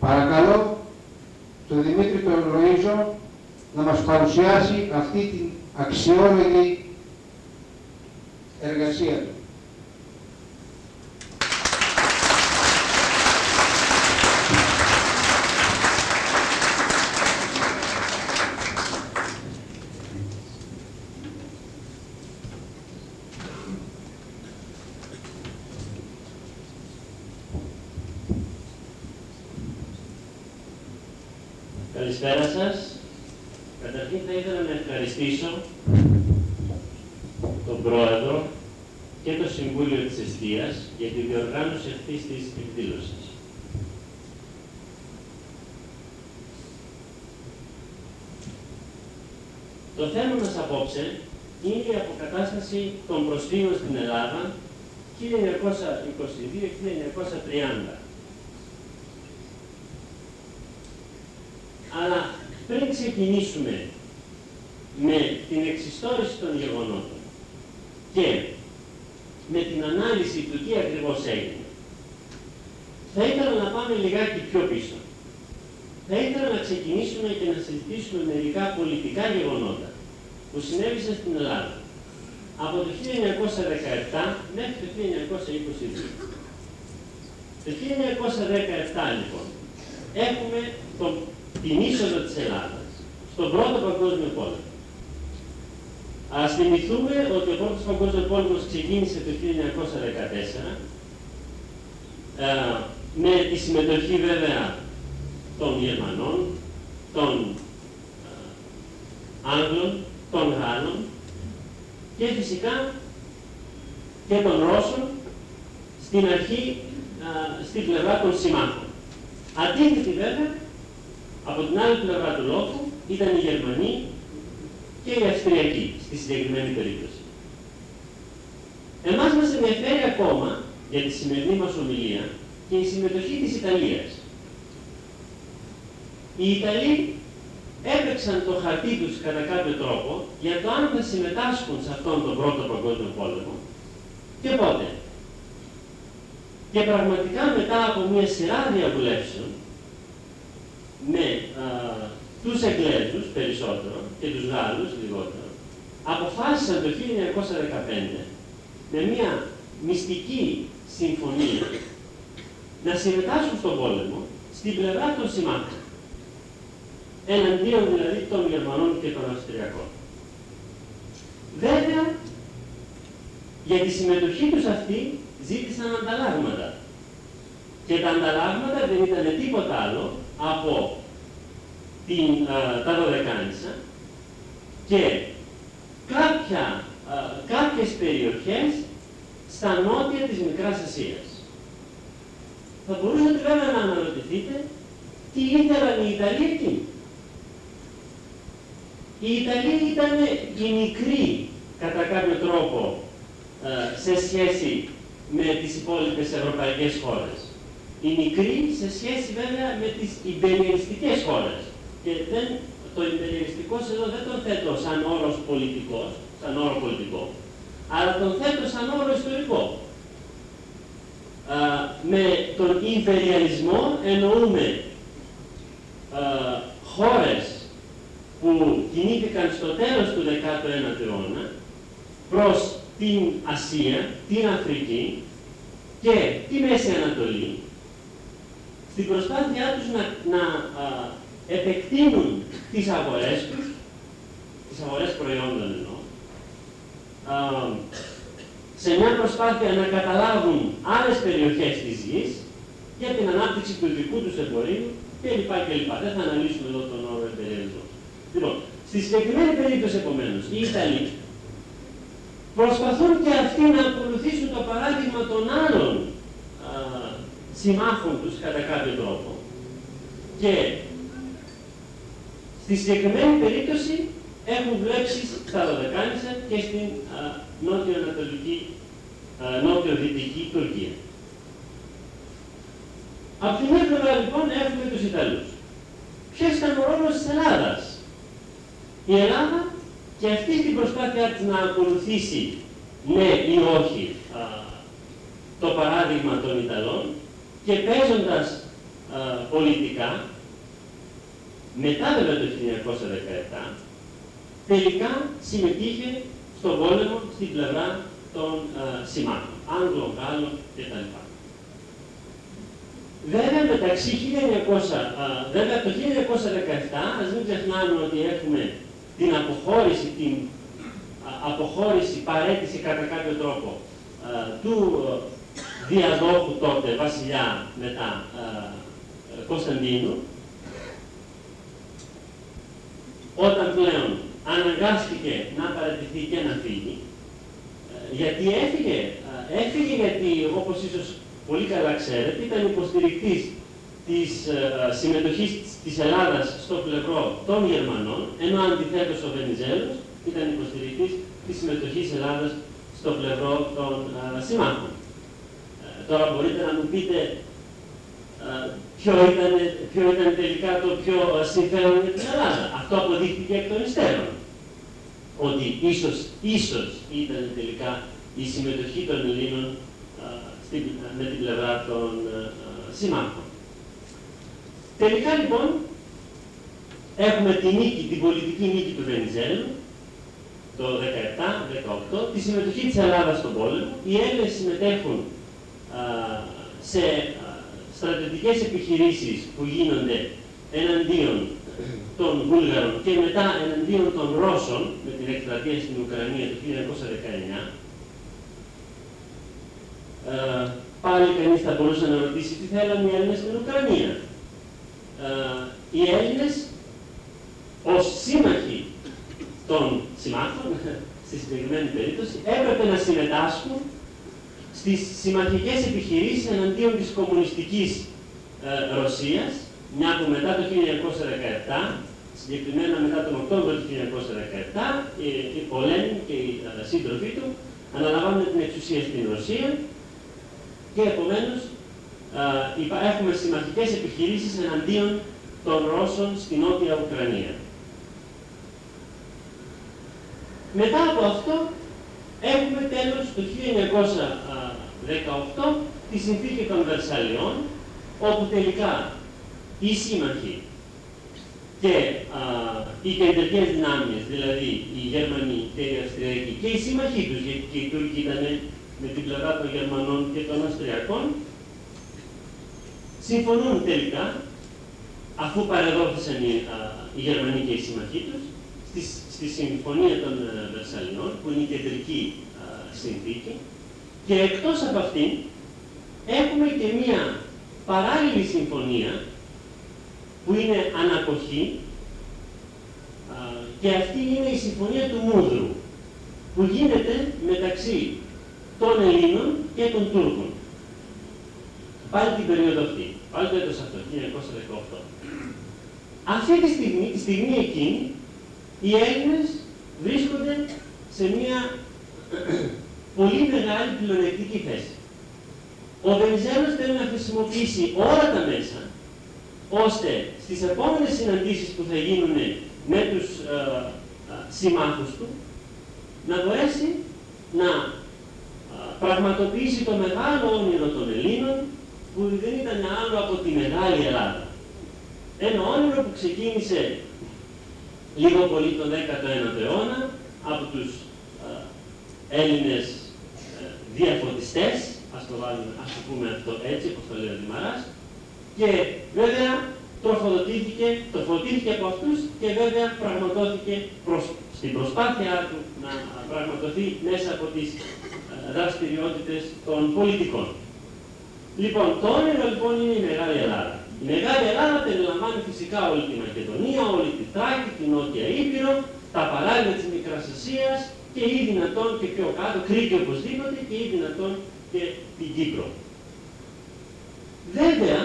Παρακαλώ τον Δημήτρη τον Λοΐζο να μας παρουσιάσει αυτή την αξιόλογη εργασία του. Καλησπέρα σας. Καταρχήν θα ήθελα να ευχαριστήσω τον Πρόεδρο και το Συμβούλιο της Εστίας για τη διοργάνωση αυτής της εκδήλωσης. Το θέμα μας απόψε είναι η αποκατάσταση των προσφύγων στην Ελλάδα 1922-1930. Αλλά πριν ξεκινήσουμε με την εξιστόρηση των γεγονότων και με την ανάλυση του τι ακριβώς έγινε, θα ήθελα να πάμε λιγάκι πιο πίσω. Θα ήθελα να ξεκινήσουμε και να συζητήσουμε μερικά πολιτικά γεγονότα που συνέβησαν στην Ελλάδα από το 1917 μέχρι το 1922. Το 1917 λοιπόν έχουμε τον την είσοδο της Ελλάδας στον πρώτο παγκόσμιο πόλεμο. Ας θυμηθούμε ότι ο πρώτος παγκόσμιος πόλεμος ξεκίνησε το 1914 ε, με τη συμμετοχή βέβαια των Γερμανών, των ε, Άγγλων, των Γάλλων και φυσικά και των Ρώσων στην αρχή ε, στην πλευρά των συμμάχων. Αντίθετη βέβαια από την άλλη πλευρά του λόγου ήταν οι Γερμανοί και οι Αυστριακοί στη συγκεκριμένη περίπτωση. Εμάς μας ενδιαφέρει ακόμα για τη σημερινή μας ομιλία και η συμμετοχή της Ιταλίας. Οι Ιταλοί έπαιξαν το χαρτί τους κατά κάποιο τρόπο για το αν θα συμμετάσχουν σε αυτόν τον πρώτο παγκόσμιο πόλεμο και πότε. Και πραγματικά μετά από μια σειρά διαβουλεύσεων με α, τους Εγγλέζους περισσότερο και τους Γάλλους λιγότερο, αποφάσισαν το 1915 με μια μυστική συμφωνία να συμμετάσχουν στον πόλεμο στην πλευρά των συμμάχων. Εναντίον δηλαδή των Γερμανών και των Αυστριακών. Βέβαια, για τη συμμετοχή τους αυτή ζήτησαν ανταλλάγματα. Και τα ανταλλάγματα δεν ήταν τίποτα άλλο από την, α, τα Δωδεκάνησα και κάποια, α, κάποιες περιοχές στα νότια της Μικράς Ασίας. Θα μπορούσατε βέβαια να αναρωτηθείτε τι ήθελαν οι Ιταλοί εκεί. Οι Ιταλοί ήταν οι μικροί κατά κάποιο τρόπο σε σχέση με τις υπόλοιπες ευρωπαϊκές χώρες η μικρή σε σχέση βέβαια με τις υπεριαλιστικές χώρες. Και δεν, το υπεριαλιστικό εδώ δεν τον θέτω σαν όρος πολιτικός, σαν όρο πολιτικό, αλλά τον θέτω σαν όρο ιστορικό. Α, με τον υπεριαλισμό εννοούμε α, χώρες που κινήθηκαν στο τέλος του 19ου αιώνα προς την Ασία, την Αφρική και τη Μέση Ανατολή στην προσπάθειά τους να, να α, επεκτείνουν τις αγορές τους, τις αγορές προϊόντων εννοώ, α, σε μια προσπάθεια να καταλάβουν άλλες περιοχές της γης για την ανάπτυξη του δικού τους εμπορίου κλπ. κλπ. Δεν θα αναλύσουμε εδώ τον όρο εμπεριαλισμό. Λοιπόν, στη συγκεκριμένη περίπτωση επομένως, οι Ιταλοί προσπαθούν και αυτοί να ακολουθήσουν το παράδειγμα των άλλων συμμάχων τους κατά κάποιο τρόπο. Και στη συγκεκριμένη περίπτωση έχουν βλέψει στα Δωδεκάνησα και στην νότιο-ανατολική, νότιο-δυτική Τουρκία. Από την άλλη πλευρά λοιπόν έχουμε τους Ιταλούς. Ποιος ήταν ο ρόλος της Ελλάδας; Η Ελλάδα και αυτή την προσπάθειά της να ακολουθήσει ναι ή όχι το παράδειγμα των Ιταλών και παίζοντας πολιτικά, μετά βέβαια το 1917, τελικά συμμετείχε στον πόλεμο στην πλευρά των ε, συμμάχων, Άγγλων, Γάλλων κτλ. Βέβαια, μεταξύ 1900, βέβαια το 1917, ας μην ξεχνάμε ότι έχουμε την αποχώρηση, την αποχώρηση, παρέτηση κατά κάποιο τρόπο του διαδόχου τότε βασιλιά μετά Κωνσταντίνου, όταν πλέον αναγκάστηκε να παρατηθεί και να φύγει, ε, γιατί έφυγε, έφυγε γιατί όπως ίσως πολύ καλά ξέρετε, ήταν υποστηρικτής της ε, συμμετοχής της Ελλάδας στο πλευρό των Γερμανών, ενώ αντιθέτως ο Βενιζέλος ήταν υποστηρικτής της συμμετοχής της Ελλάδας στο πλευρό των ε, συμμάχων. Ε, τώρα μπορείτε να μου πείτε ποιο ήταν, ποιο ήταν τελικά το πιο συμφέρον για την Ελλάδα. Αυτό αποδείχθηκε εκ των υστέρων. Ότι ίσως, ίσως ήταν τελικά η συμμετοχή των Ελλήνων με την πλευρά των συμμάχων. Τελικά λοιπόν έχουμε τη νίκη, την πολιτική νίκη του Βενιζέλου το 17-18, τη συμμετοχή της Ελλάδας στον πόλεμο. Οι Έλληνες συμμετέχουν α, σε στρατιωτικές επιχειρήσεις που γίνονται εναντίον των Βούλγαρων και μετά εναντίον των Ρώσων με την εκστρατεία στην Ουκρανία το 1919. Ε, πάλι κανείς θα μπορούσε να ρωτήσει τι θέλουν οι Έλληνες στην Ουκρανία. Ε, οι Έλληνες ως σύμμαχοι των συμμάχων, στη συγκεκριμένη περίπτωση, έπρεπε να συμμετάσχουν στις συμμαχικές επιχειρήσεις εναντίον της κομμουνιστικής ε, Ρωσίας, μια που μετά το 1917, συγκεκριμένα μετά τον Οκτώβριο του 1917, οι, οι πολέμοι και οι ε, σύντροφοί του αναλαμβάνουν την εξουσία στην Ρωσία και επομένως ε, έχουμε συμμαχικές επιχειρήσεις εναντίον των Ρώσων στην Νότια Ουκρανία. Μετά από αυτό έχουμε τέλος το 1918 τη συνθήκη των Βερσαλιών, όπου τελικά οι σύμμαχοι και α, οι κεντρικές δυνάμεις, δηλαδή οι Γερμανοί και οι Αυστριακοί και οι σύμμαχοί τους, γιατί και οι Τούρκοι ήταν με την πλευρά των Γερμανών και των Αυστριακών, συμφωνούν τελικά, αφού παρεδόθησαν οι, οι Γερμανοί και οι σύμμαχοί τους, στη, στη Συμφωνία των ε, Βερσαλιών, που είναι η κεντρική συνθήκη, και εκτός από αυτήν έχουμε και μία παράλληλη συμφωνία που είναι ανακοχή και αυτή είναι η συμφωνία του Μούδρου που γίνεται μεταξύ των Ελλήνων και των Τούρκων. Πάλι την περίοδο αυτή, πάλι το έτος αυτό, 1918. Αυτή τη στιγμή, τη στιγμή εκείνη, οι Έλληνες βρίσκονται σε μια πολύ μεγάλη πλεονεκτική θέση. Ο Βενιζέλος θέλει να χρησιμοποιήσει όλα τα μέσα, ώστε στις επόμενες συναντήσεις που θα γίνουν με τους ε, ε, συμμάχους του, να μπορέσει να πραγματοποιήσει το μεγάλο όνειρο των Ελλήνων που δεν ήταν άλλο από τη Μεγάλη Ελλάδα. Ένα όνειρο που ξεκίνησε λίγο πολύ τον 19ο αιώνα από τους ε, Έλληνες ε, διαφωτιστές, ας το, βάλουμε, ας το πούμε αυτό έτσι, όπως το λέει ο Δημαράς, και βέβαια τροφοδοτήθηκε, τροφοδοτήθηκε από αυτούς και βέβαια πραγματώθηκε προς, στην προσπάθειά του να πραγματοθεί μέσα από τις δραστηριότητες των πολιτικών. Λοιπόν, το όνειρο λοιπόν είναι η Μεγάλη Ελλάδα. Η Μεγάλη Ελλάδα περιλαμβάνει φυσικά όλη τη Μακεδονία, όλη τη Θράκη, την Νότια Ήπειρο, τα παράλια της Μικράς Ασίας και ή δυνατόν και πιο κάτω, Κρήτη οπωσδήποτε και ή δυνατόν και την Κύπρο. Βέβαια,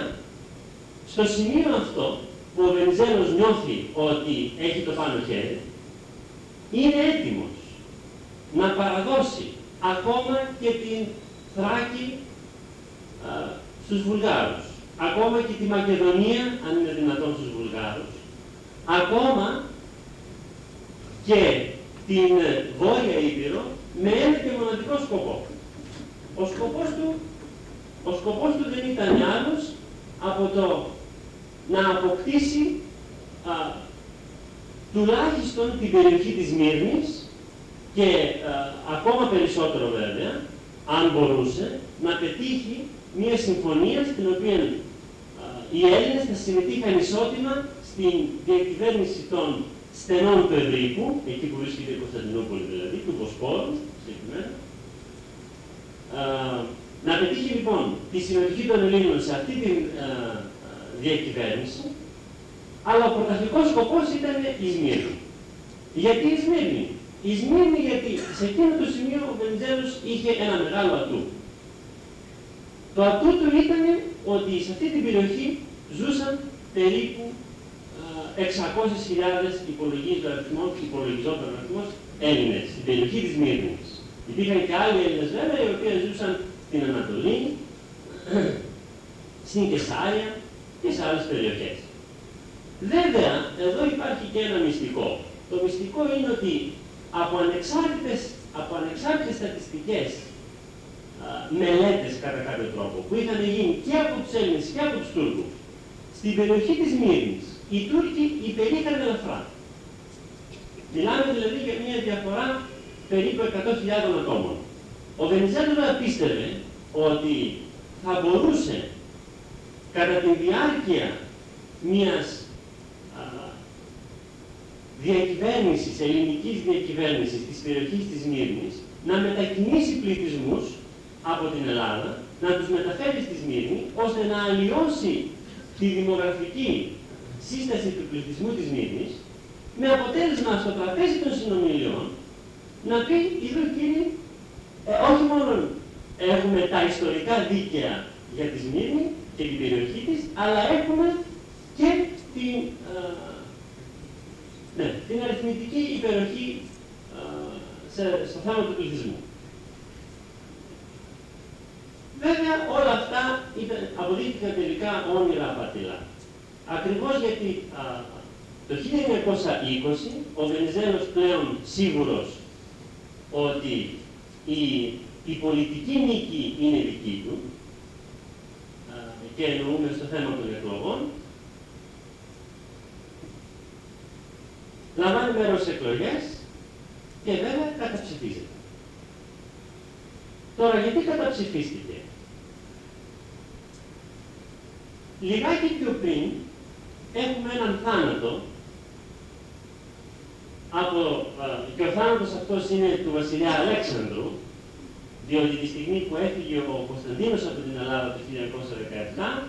στο σημείο αυτό που ο Βενιζέλος νιώθει ότι έχει το πάνω χέρι, είναι έτοιμος να παραδώσει ακόμα και την Θράκη α, στους Βουλγάρους, ακόμα και τη Μακεδονία, αν είναι δυνατόν στους Βουλγάρους, ακόμα και την Βόρεια Ήπειρο με ένα και μοναδικό σκοπό. Ο σκοπός του, ο σκοπός του δεν ήταν άλλος από το να αποκτήσει α, τουλάχιστον την περιοχή της Μύρνης και ακόμα περισσότερο βέβαια, αν μπορούσε, να πετύχει μια συμφωνία στην οποία οι Έλληνες θα συμμετείχαν ισότιμα στην διακυβέρνηση των στενών του Ευρύπου, εκεί που βρίσκεται η Κωνσταντινούπολη δηλαδή, του Βοσπόρου, συγκεκριμένα, να πετύχει λοιπόν τη συμμετοχή των Ελλήνων σε αυτή τη διακυβέρνηση, αλλά ο πρωταρχικός σκοπός ήταν η Σμύρνη. Γιατί η Σμύρνη. Η Σμύρνη γιατί σε εκείνο το σημείο ο Βενιζέλος είχε ένα μεγάλο ατού. Το ατού του ήταν ότι σε αυτή την περιοχή ζούσαν περίπου 600.000 υπολογίζει ο αριθμός, υπολογιζόταν ο αριθμός Έλληνες στην περιοχή της Μύρνης. Υπήρχαν και άλλοι Έλληνες βέβαια οι οποίοι ζούσαν στην Ανατολή, στην Κεσάρια και σε άλλες περιοχές. Βέβαια, εδώ υπάρχει και ένα μυστικό. Το μυστικό είναι ότι από ανεξάρτητες, από ανεξάρτητες στατιστικές α, μελέτες κατά κάποιο τρόπο που είχαν γίνει και από τους Έλληνες και από τους Τούρκους στην περιοχή της Μύρνης οι Τούρκοι υπερήχαν ελαφρά. Μιλάμε δηλαδή για μια διαφορά περίπου 100.000 ατόμων. Ο Βενιζέλος πίστευε ότι θα μπορούσε κατά τη διάρκεια μιας διακυβέρνησης, ελληνικής διακυβέρνησης της περιοχής της Μύρνης να μετακινήσει πληθυσμούς από την Ελλάδα, να τους μεταφέρει στη Σμύρνη, ώστε να αλλοιώσει τη δημογραφική σύσταση του πληθυσμού της Μύρνης, με αποτέλεσμα στο τραπέζι των συνομιλιών να πει, είδω κύριε, ε, όχι μόνο έχουμε τα ιστορικά δίκαια για τη Σμύρνη και την περιοχή της, αλλά έχουμε και την, ε, ναι, την αριθμητική υπεροχή σε, στο θέμα του πληθυσμού. Βέβαια όλα αυτά ήταν, αποδείχθηκαν τελικά όνειρα απατηλά. Ακριβώς γιατί α, το 1920 ο Βενιζέλος πλέον σίγουρος ότι η, η πολιτική νίκη είναι δική του α, και εννοούμε στο θέμα των εκλογών, λαμβάνει μέρος σε εκλογές και βέβαια καταψηφίζεται. Τώρα, γιατί καταψηφίστηκε; Λιγάκι πιο πριν έχουμε έναν θάνατο. Από, και ο θάνατος αυτός είναι του βασιλιά Αλέξανδρου, διότι τη στιγμή που έφυγε ο Κωνσταντίνος από την Ελλάδα το 1917,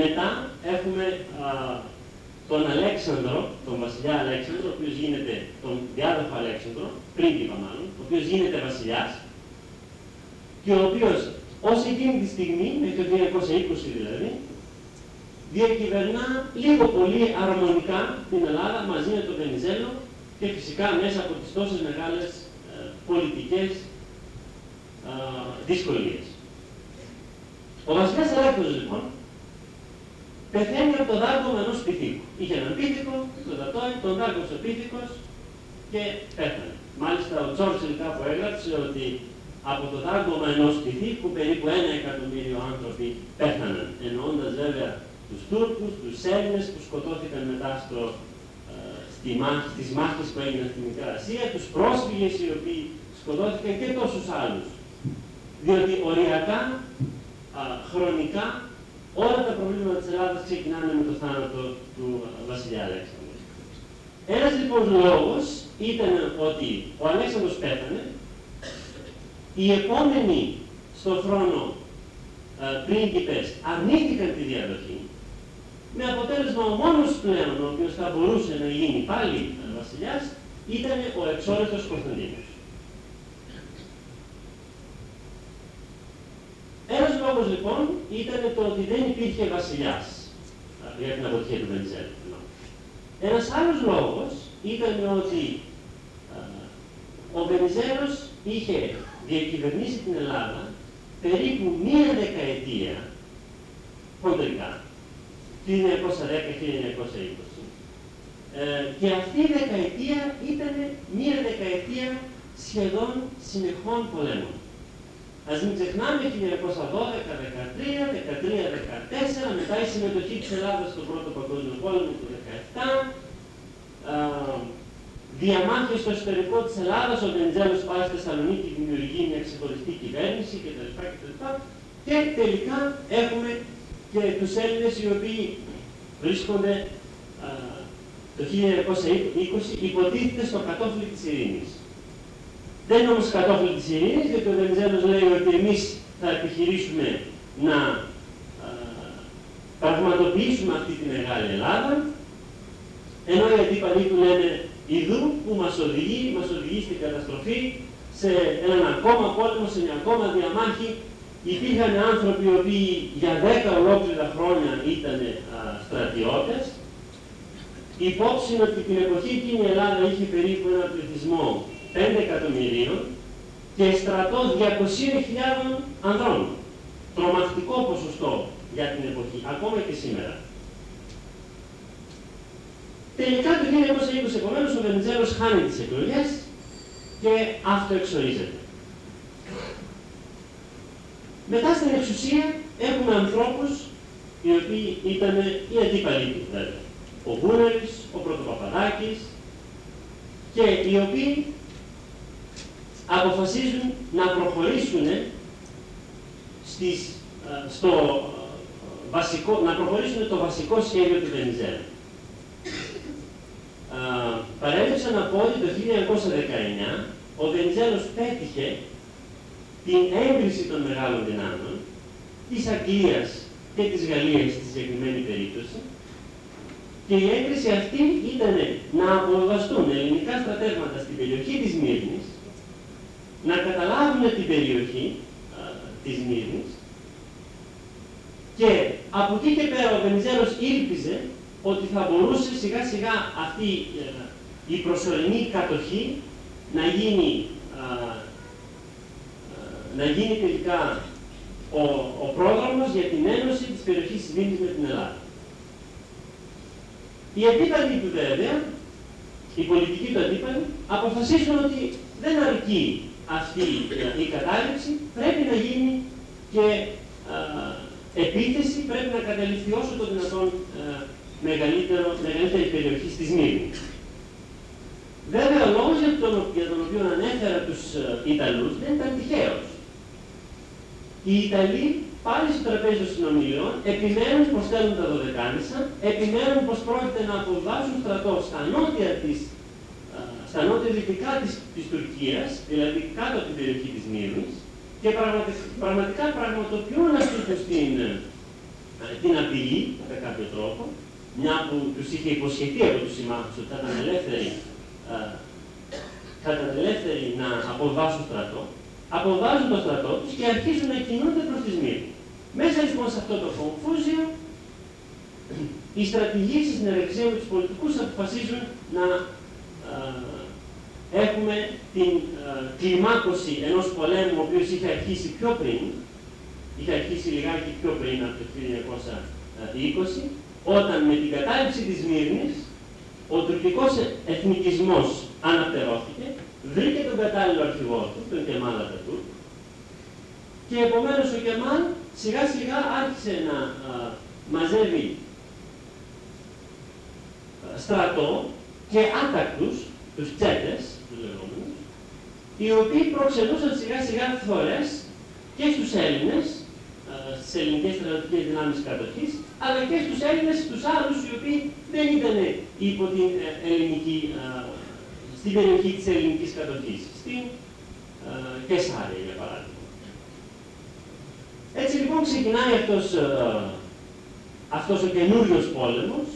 μετά έχουμε τον Αλέξανδρο, τον βασιλιά Αλέξανδρο, ο οποίος γίνεται, τον διάδοχο Αλέξανδρο, πρίγκιπα μάλλον, ο οποίος γίνεται βασιλιάς και ο οποίος ως εκείνη τη στιγμή, μέχρι το 1920 δηλαδή, διακυβερνά λίγο πολύ αρμονικά την Ελλάδα μαζί με τον Βενιζέλο και φυσικά μέσα από τις τόσες μεγάλες ε, πολιτικές ε, δυσκολίες. Ο βασιλιάς Αλέξανδρος λοιπόν πεθαίνει από το δάργωμα ενός πυθίκου. Είχε έναν πύθικο, τον δατόι, τον δάργωσε ο πυθίκος και πέθανε. Μάλιστα ο Τσόρτσιλ κάπου έγραψε ότι από το δάργωμα ενός πυθίκου περίπου ένα εκατομμύριο άνθρωποι πέθαναν, εννοώντας βέβαια τους Τούρκους, τους Έλληνες που σκοτώθηκαν μετά στο, ε, στη μάχη, στις μάχες που έγιναν στη Μικρά Ασία, τους πρόσφυγες οι οποίοι σκοτώθηκαν και τόσους άλλους. Διότι οριακά, α, χρονικά, όλα τα προβλήματα της Ελλάδας ξεκινάνε με το θάνατο του βασιλιά Αλέξανδρου. Ένας λοιπόν λόγος ήταν ότι ο Αλέξανδρος πέθανε, οι επόμενοι στον χρόνο ε, πρίγκιπες αρνήθηκαν τη διαδοχή, με αποτέλεσμα ο μόνος πλέον ο οποίος θα μπορούσε να γίνει πάλι βασιλιάς ήταν ο εξόρευτος Κωνσταντίνος. Ένας λόγος λοιπόν ήταν το ότι δεν υπήρχε βασιλιάς για την αποτυχία του Βενιζέλου. Ένας άλλος λόγος ήταν ότι ο Βενιζέλος είχε διακυβερνήσει την Ελλάδα περίπου μία δεκαετία χοντρικά, 1910-1920. Ε, και αυτή η δεκαετία ήταν μία δεκαετία σχεδόν συνεχών πολέμων. Ας μην ξεχνάμε 1912, 13, 13, 14, μετά η συμμετοχή της Ελλάδας στον Πρώτο Παγκόσμιο Πόλεμο του 17, διαμάχες στο εσωτερικό της Ελλάδας, ο Βενιζέλος πάει στη Θεσσαλονίκη, δημιουργεί μια ξεχωριστή κυβέρνηση κτλ. κτλ. Και τελικά έχουμε και τους Έλληνες οι οποίοι βρίσκονται α, το 1920 υποτίθεται στο κατόφλι της ειρήνης. Δεν είναι όμως κατόφλι της ειρήνης, γιατί ο Βενιζέλος λέει ότι εμείς θα επιχειρήσουμε να α, πραγματοποιήσουμε αυτή τη μεγάλη Ελλάδα, ενώ οι αντίπαλοι του λένε Ιδού που μας οδηγεί, μας οδηγεί στην καταστροφή, σε έναν ακόμα πόλεμο, σε μια ακόμα διαμάχη. Υπήρχαν άνθρωποι οι οποίοι για δέκα ολόκληρα χρόνια ήταν στρατιώτες. Υπόψη ότι την εποχή εκείνη η Ελλάδα είχε περίπου ένα πληθυσμό 5 εκατομμυρίων και στρατός 200.000 ανδρών. Τρομακτικό ποσοστό για την εποχή, ακόμα και σήμερα. Τελικά το 1920 επομένως ο Βενιζέλος χάνει τις εκλογές και αυτοεξορίζεται. Μετά στην εξουσία έχουμε ανθρώπους οι οποίοι ήταν οι αντίπαλοι του βέβαια. Ο Βούνερης, ο Πρωτοπαπαδάκης και οι οποίοι αποφασίζουν να προχωρήσουν στις, στο βασικό, να προχωρήσουν το βασικό σχέδιο του Βενιζέλου παρέλειψα να πω ότι το 1919 ο Βενιζέλος πέτυχε την έγκριση των μεγάλων δυνάμεων της Αγγλίας και της Γαλλίας στη συγκεκριμένη περίπτωση. Και η έγκριση αυτή ήταν να αποβαστούν ελληνικά στρατεύματα στην περιοχή της Μύρνης, να καταλάβουν την περιοχή α, της Μύρνης και από εκεί και πέρα ο Βενιζέλος ήλπιζε ότι θα μπορούσε σιγά σιγά αυτή ε, η προσωρινή κατοχή να γίνει, να γίνει τελικά ο, ο πρόδρομος για την ένωση της περιοχής της Μήνης με την Ελλάδα. Οι αντίπαλοι του βέβαια, οι πολιτικοί του αντίπαλοι, αποφασίσουν ότι δεν αρκεί αυτή η κατάληψη, πρέπει να γίνει και επίθεση, πρέπει να καταληφθεί όσο το δυνατόν μεγαλύτερο, μεγαλύτερη περιοχή της Μύρνης. Βέβαια, ο λόγος για τον, για τον οποίο ανέφερα τους uh, Ιταλούς δεν ήταν τυχαίος. Οι Ιταλοί πάλι στο τραπέζι των συνομιλιών επιμένουν πως θέλουν τα δωδεκάνησα, επιμένουν πως πρόκειται να αποβάσουν στρατό στα νότια της, uh, στα νότια δυτικά της, της Τουρκίας, δηλαδή κάτω από την περιοχή της Μύρνης, και πραγματικά, πραγματικά πραγματοποιούν αυτή την, uh, την απειλή, κατά κάποιο τρόπο, μια που τους είχε υποσχεθεί από τους συμμάχους ότι θα ήταν ελεύθεροι, θα ήταν ελεύθεροι να αποβάσουν στρατό, αποβάζουν το στρατό τους και αρχίζουν να κινούνται προς τη Σμύρνη. Μέσα λοιπόν σε αυτό το κομφούζιο, οι στρατηγοί στη συνεργασία με τους πολιτικούς αποφασίζουν να έχουμε την κλιμάκωση ενός πολέμου ο οποίος είχε αρχίσει πιο πριν, είχε αρχίσει λιγάκι πιο πριν από το 1920, όταν με την κατάληψη της Μύρνης ο τουρκικός εθνικισμός αναπτερώθηκε, βρήκε τον κατάλληλο αρχηγό του, τον Κεμάλ Ατατούρκ, και επομένως ο Κεμάλ σιγά σιγά άρχισε να α, μαζεύει στρατό και άτακτους, τους τσέτες, τους λεγόμενους, οι οποίοι προξενούσαν σιγά σιγά φορές και στους Έλληνες στις ελληνικές στρατιωτικές δυνάμεις κατοχής, αλλά και στους Έλληνες, τους άλλους οι οποίοι δεν ήταν υπό την ε, ελληνική, στην περιοχή της ελληνικής κατοχής, στην Κεσάρια για παράδειγμα. Έτσι λοιπόν ξεκινάει αυτός, αυτός ο καινούριος πόλεμος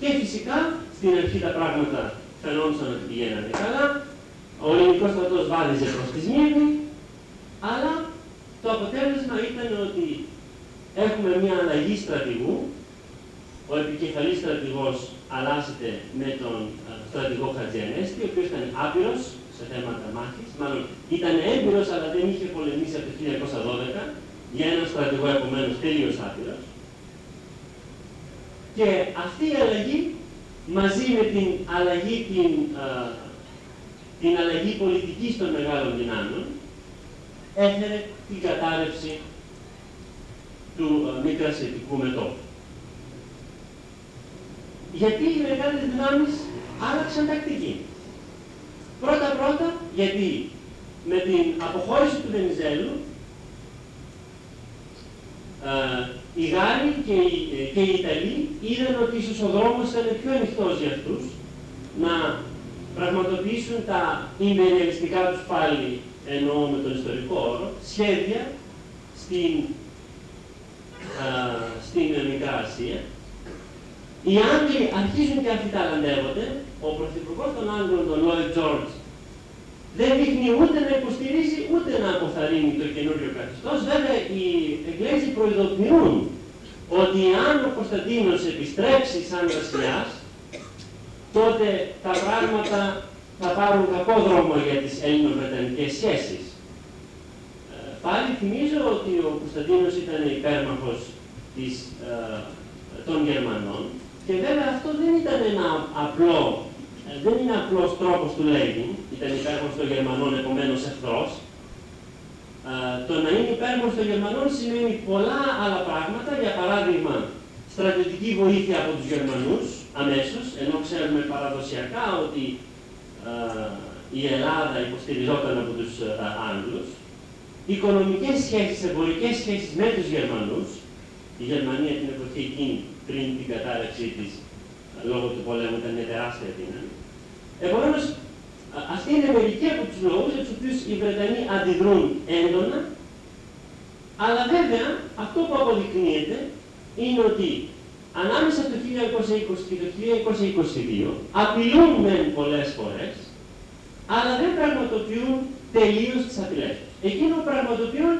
και φυσικά στην αρχή τα πράγματα φαινόντουσαν ότι πηγαίνανε καλά, ο ελληνικός στρατός βάδιζε προς τη Σμύρνη, αλλά το αποτέλεσμα ήταν ότι έχουμε μια αλλαγή στρατηγού, ο επικεφαλής στρατηγός αλλάζεται με τον στρατηγό Χατζιανέστη, ο οποίος ήταν άπειρος σε θέματα μάχης, μάλλον ήταν έμπειρος αλλά δεν είχε πολεμήσει από το 1912, για έναν στρατηγό επομένως τελείως άπειρος. Και αυτή η αλλαγή μαζί με την αλλαγή, την, την αλλαγή πολιτικής των μεγάλων δυνάμεων, έφερε την κατάρρευση του ε, μικρασιατικού μετώπου. Γιατί οι μεγάλες δυνάμεις άλλαξαν τακτική. Πρώτα-πρώτα γιατί με την αποχώρηση του Βενιζέλου ε, οι Γάλλοι και οι, ε, και οι Ιταλοί είδαν ότι ίσως ο δρόμος ήταν πιο ανοιχτός για αυτούς να πραγματοποιήσουν τα ημεριαλιστικά τους πάλι, εννοώ με τον ιστορικό όρο, σχέδια στην, α, στην Μικρά Ασία. Οι Άγγλοι αρχίζουν και αμφιταλαντεύονται. Ο Πρωθυπουργός των Άγγλων, τον Lloyd George, δεν δείχνει ούτε να υποστηρίζει ούτε να αποθαρρύνει το καινούριο καθεστώς. Βέβαια, οι Εγγλέζοι προειδοποιούν ότι αν ο Κωνσταντίνος επιστρέψει σαν βασιλιάς, τότε τα πράγματα θα πάρουν κακό δρόμο για τις Έλληνο-Βρετανικές σχέσεις. Ε, πάλι θυμίζω ότι ο Κωνσταντίνος ήταν υπέρμαχος της, ε, των Γερμανών και βέβαια αυτό δεν ήταν ένα απλό, ε, δεν είναι απλός τρόπος του Λέγκιν, ήταν υπέρμαχος των Γερμανών, επομένως εχθρός. Ε, το να είναι υπέρμαχος των Γερμανών σημαίνει πολλά άλλα πράγματα, για παράδειγμα στρατιωτική βοήθεια από τους Γερμανούς, αμέσως, ενώ ξέρουμε παραδοσιακά ότι ε, η Ελλάδα υποστηριζόταν από τους ε, Άγγλους, οικονομικές σχέσεις, εμπορικές σχέσεις με τους Γερμανούς, η Γερμανία την εποχή εκείνη πριν την κατάρρευσή της λόγω του πολέμου ήταν μια τεράστια δύναμη. Επομένως, αυτοί είναι μερικοί από τους λόγους για τους οποίους οι Βρετανοί αντιδρούν έντονα, αλλά βέβαια αυτό που αποδεικνύεται είναι ότι ανάμεσα στο 1920 και το 1922 απειλούν μεν πολλές φορές, αλλά δεν πραγματοποιούν τελείως τις απειλές τους. Εκείνο που πραγματοποιούν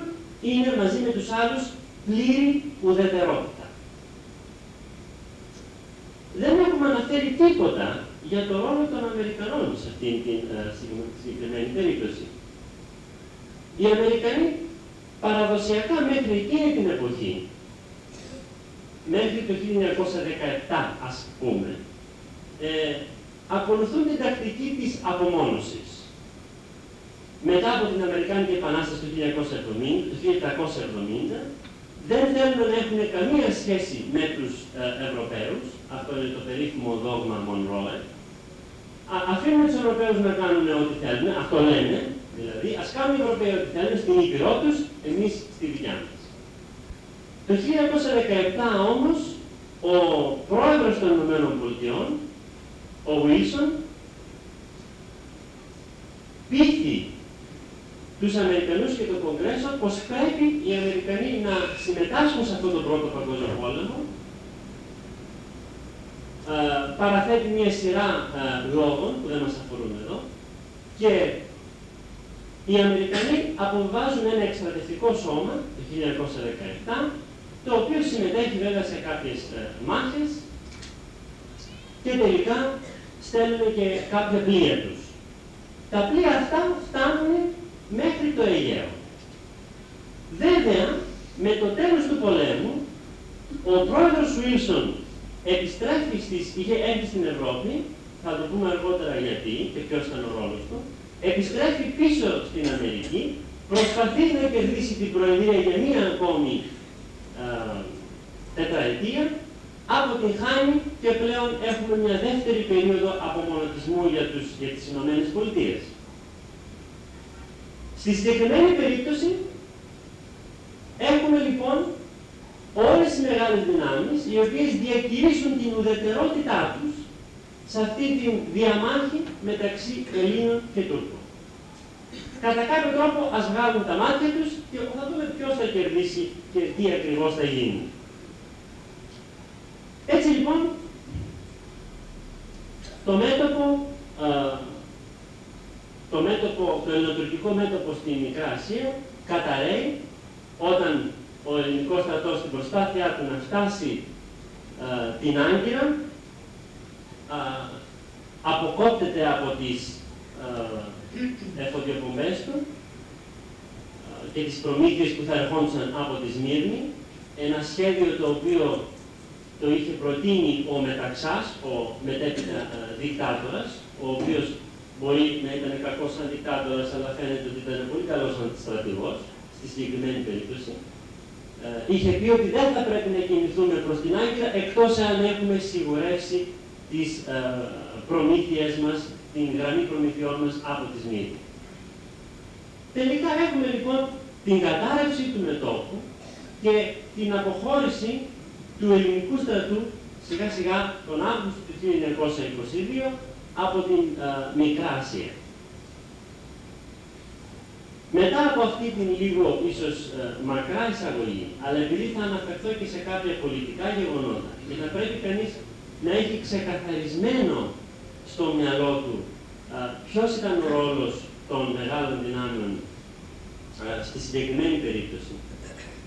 είναι μαζί με τους άλλους πλήρη ουδετερότητα. Δεν έχουμε αναφέρει τίποτα για το ρόλο των Αμερικανών σε αυτήν την uh, συγκεκριμένη περίπτωση. Οι Αμερικανοί παραδοσιακά μέχρι εκείνη την εποχή μέχρι το 1917 ας πούμε, ε, ακολουθούν την τακτική της απομόνωσης. Μετά από την Αμερικάνικη Επανάσταση του 1770, δεν θέλουν να έχουν καμία σχέση με τους ε, Ευρωπαίους, αυτό είναι το περίφημο δόγμα Μονρόε, αφήνουν τους Ευρωπαίους να κάνουν ό,τι θέλουν, αυτό λένε, δηλαδή, ας κάνουν οι Ευρωπαίοι ό,τι θέλουν στην Ήπειρό τους, εμείς στη δικιά μας. Το 1917 όμως, ο πρόεδρος των Ηνωμένων Πολιτειών, ο Βίλσον, πείθει τους Αμερικανούς και το Κογκρέσο πως πρέπει οι Αμερικανοί να συμμετάσχουν σε αυτόν τον πρώτο παγκόσμιο πόλεμο. Ε, παραθέτει μια σειρά ε, λόγων που δεν μας αφορούν εδώ και οι Αμερικανοί αποβάζουν ένα εξτρατευτικό σώμα το 1917 το οποίο συμμετέχει βέβαια σε κάποιες ε, μάχες και τελικά στέλνουν και κάποια πλοία τους. Τα πλοία αυτά φτάνουν μέχρι το Αιγαίο. Βέβαια, με το τέλος του πολέμου, ο πρόεδρος Βίλσον επιστρέφει στις, είχε έρθει στην Ευρώπη, θα το πούμε αργότερα γιατί και ποιος ήταν ο ρόλος του, επιστρέφει πίσω στην Αμερική, προσπαθεί να κερδίσει την Προεδρία για μία ακόμη τετραετία, από την χάνει και πλέον έχουμε μια δεύτερη περίοδο απομονωτισμού για, τους, για τις Ηνωμένες Πολιτείες. Στη συγκεκριμένη περίπτωση έχουμε λοιπόν όλες οι μεγάλες δυνάμεις οι οποίες διακηρύσουν την ουδετερότητά τους σε αυτή τη διαμάχη μεταξύ Ελλήνων και Τούρκων. Κατά κάποιο τρόπο ας βγάλουν τα μάτια τους και θα δούμε ποιος θα κερδίσει και τι ακριβώς θα γίνει. Έτσι λοιπόν, το μέτωπο, το μέτωπο, το ελληνοτουρκικό μέτωπο στη Μικρά Ασία καταραίει όταν ο ελληνικός στρατός στην προσπάθειά του να φτάσει την Άγκυρα αποκόπτεται από τις εφοδιοπομπές του και τις προμήθειες που θα ερχόντουσαν από τη Σμύρνη, ένα σχέδιο το οποίο το είχε προτείνει ο Μεταξάς, ο μετέπειτα δικτάτορας, ο οποίος μπορεί να ήταν κακός σαν δικτάτορα, αλλά φαίνεται ότι ήταν πολύ καλός σαν στρατηγό στη συγκεκριμένη περίπτωση. Ε, είχε πει ότι δεν θα πρέπει να κινηθούμε προς την Άγκυρα εκτός αν έχουμε σιγουρεύσει τις ε, προμήθειές μας, την γραμμή προμηθειών μας από τη Σμύρνη. Τελικά έχουμε λοιπόν την κατάρρευση του μετώπου και την αποχώρηση του ελληνικού στρατού σιγά σιγά τον Αύγουστο του 1922 από την α, Μικρά Ασία. Μετά από αυτή την λίγο ίσως μακρά εισαγωγή, αλλά επειδή θα αναφερθώ και σε κάποια πολιτικά γεγονότα και θα πρέπει κανείς να έχει ξεκαθαρισμένο στο μυαλό του α, ποιος ήταν ο ρόλος των μεγάλων δυνάμεων στη συγκεκριμένη περίπτωση.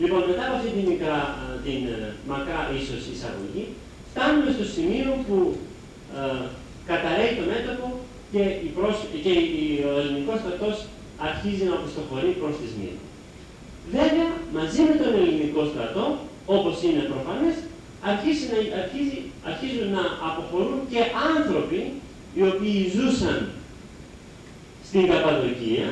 Λοιπόν, μετά από αυτή την, μικρά, την μακρά ίσως εισαγωγή, φτάνουμε στο σημείο που ε, καταραίει το μέτωπο και, η προσ... και ο ελληνικός στρατός αρχίζει να αποστοχωρεί προς τη Σμύρνη. Βέβαια, μαζί με τον ελληνικό στρατό, όπως είναι προφανές, αρχίζει να, αρχίζει, αρχίζουν να αποχωρούν και άνθρωποι οι οποίοι ζούσαν στην Καπαδοκία,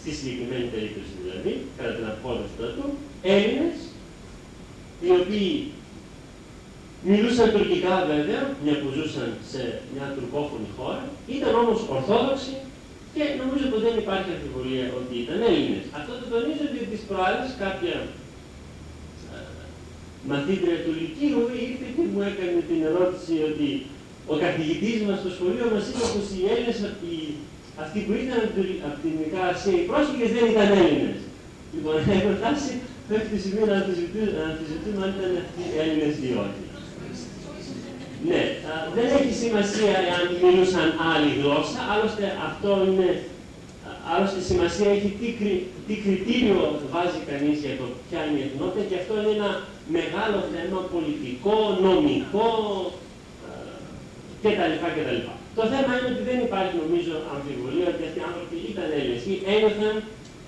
στη συγκεκριμένη περίπτωση δηλαδή, κατά την αποχώρηση του στρατού, Έλληνες, οι οποίοι Μιλούσαν τουρκικά βέβαια, μια που ζούσαν σε μια τουρκόφωνη χώρα, ήταν όμως Ορθόδοξοι και νομίζω ότι δεν υπάρχει αμφιβολία ότι ήταν Έλληνες. Αυτό το τονίζω ότι τις προάλλες κάποια ε, μαθήτρια του Λυκείου ήρθε και μου έκανε την ερώτηση ότι ο καθηγητής μας στο σχολείο μας είπε πως οι Έλληνες, οι, αυτοί που ήταν από την Μικρά Ασία, οι πρόσφυγες δεν ήταν Έλληνες. Λοιπόν, έχω φτάσει μέχρι τη στιγμή να αμφισβητούμε αν ήταν αυτοί Έλληνες ή όχι. Ναι, δεν έχει σημασία αν μιλούσαν άλλη γλώσσα, άλλωστε αυτό είναι, άλλωστε σημασία έχει τι, τι κριτήριο βάζει κανείς για το ποια είναι η εθνότητα και αυτό είναι ένα μεγάλο θέμα πολιτικό, νομικό κτλ. κτλ. Το θέμα είναι ότι δεν υπάρχει νομίζω αμφιβολία ότι αυτοί οι άνθρωποι ήταν Έλληνες ή ένιωθαν,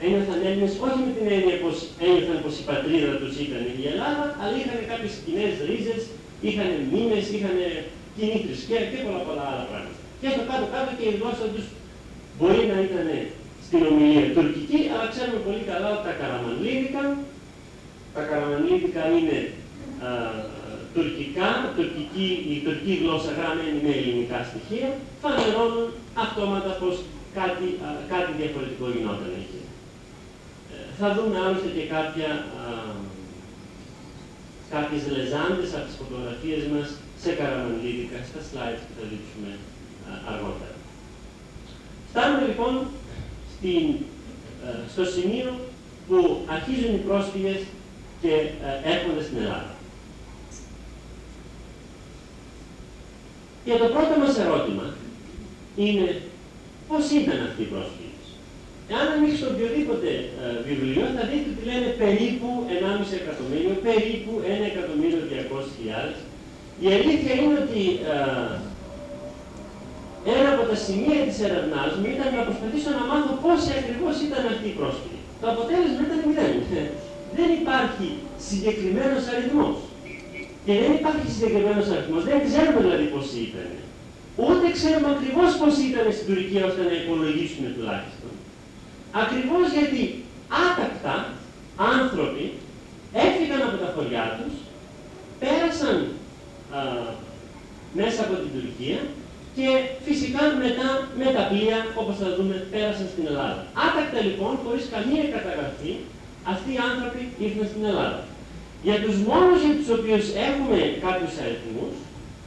ένιωθαν Έλληνες όχι με την έννοια πως ένιωθαν πως η πατρίδα τους ήταν η Ελλάδα, αλλά είχαν κάποιες κοινές ρίζες είχαν μήνες, είχαν κοινή θρησκεία και πολλά πολλά άλλα πράγματα. Και στο κάτω-κάτω και η γλώσσα τους μπορεί να ήταν στην ομιλία τουρκική, αλλά ξέρουμε πολύ καλά ότι τα καραμανλίδικα, τα καραμανλίδικα είναι α, τουρκικά, τουρκική, η τουρκική γλώσσα γραμμένη με ελληνικά στοιχεία, φανερώνουν αυτόματα πως κάτι, α, κάτι διαφορετικό γινόταν εκεί. Ε, θα δούμε άλλωστε και κάποια α, κάποιες λεζάντες από τις φωτογραφίες μας σε καραμανλίδικα στα slides που θα δείξουμε αργότερα. Φτάνουμε λοιπόν στην, στο σημείο που αρχίζουν οι πρόσφυγες και έρχονται στην Ελλάδα. Και το πρώτο μας ερώτημα είναι πώς ήταν αυτοί οι πρόσφυγες; Εάν ανοίξετε οποιοδήποτε ε, βιβλίο, θα δείτε ότι λένε περίπου 1,5 εκατομμύριο, περίπου 1 εκατομμύριο 200.000. Η αλήθεια είναι ότι ε, ένα από τα σημεία της ερευνάς μου ήταν να προσπαθήσω να μάθω πόσοι ακριβώς ήταν αυτοί οι πρόσφυγοι. Το αποτέλεσμα ήταν μηδέν. Δεν υπάρχει συγκεκριμένος αριθμός. Και δεν υπάρχει συγκεκριμένος αριθμός. Δεν ξέρουμε δηλαδή πόσοι ήταν. Ούτε ξέρουμε ακριβώς πόσοι ήταν στην Τουρκία ώστε να υπολογίσουμε τουλάχιστον. Ακριβώς γιατί άτακτα άνθρωποι έφυγαν από τα χωριά τους, πέρασαν α, μέσα από την Τουρκία και φυσικά μετά με τα πλοία, όπως θα δούμε, πέρασαν στην Ελλάδα. Άτακτα λοιπόν, χωρίς καμία καταγραφή, αυτοί οι άνθρωποι ήρθαν στην Ελλάδα. Για τους μόνους για τους οποίους έχουμε κάποιους αριθμούς,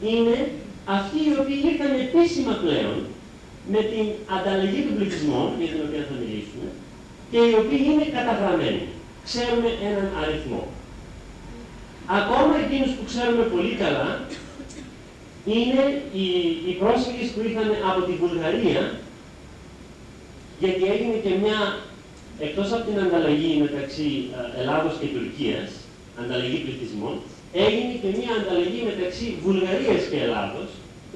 είναι αυτοί οι οποίοι ήρθαν επίσημα πλέον με την ανταλλαγή των πληθυσμών, για την οποία θα μιλήσουμε, και οι οποίοι είναι καταγραμμένοι. Ξέρουμε έναν αριθμό. Ακόμα εκείνους που ξέρουμε πολύ καλά είναι οι, οι πρόσφυγες που ήρθαν από τη Βουλγαρία, γιατί έγινε και μια, εκτός από την ανταλλαγή μεταξύ Ελλάδος και Τουρκίας, ανταλλαγή πληθυσμών, έγινε και μια ανταλλαγή μεταξύ Βουλγαρίας και Ελλάδος,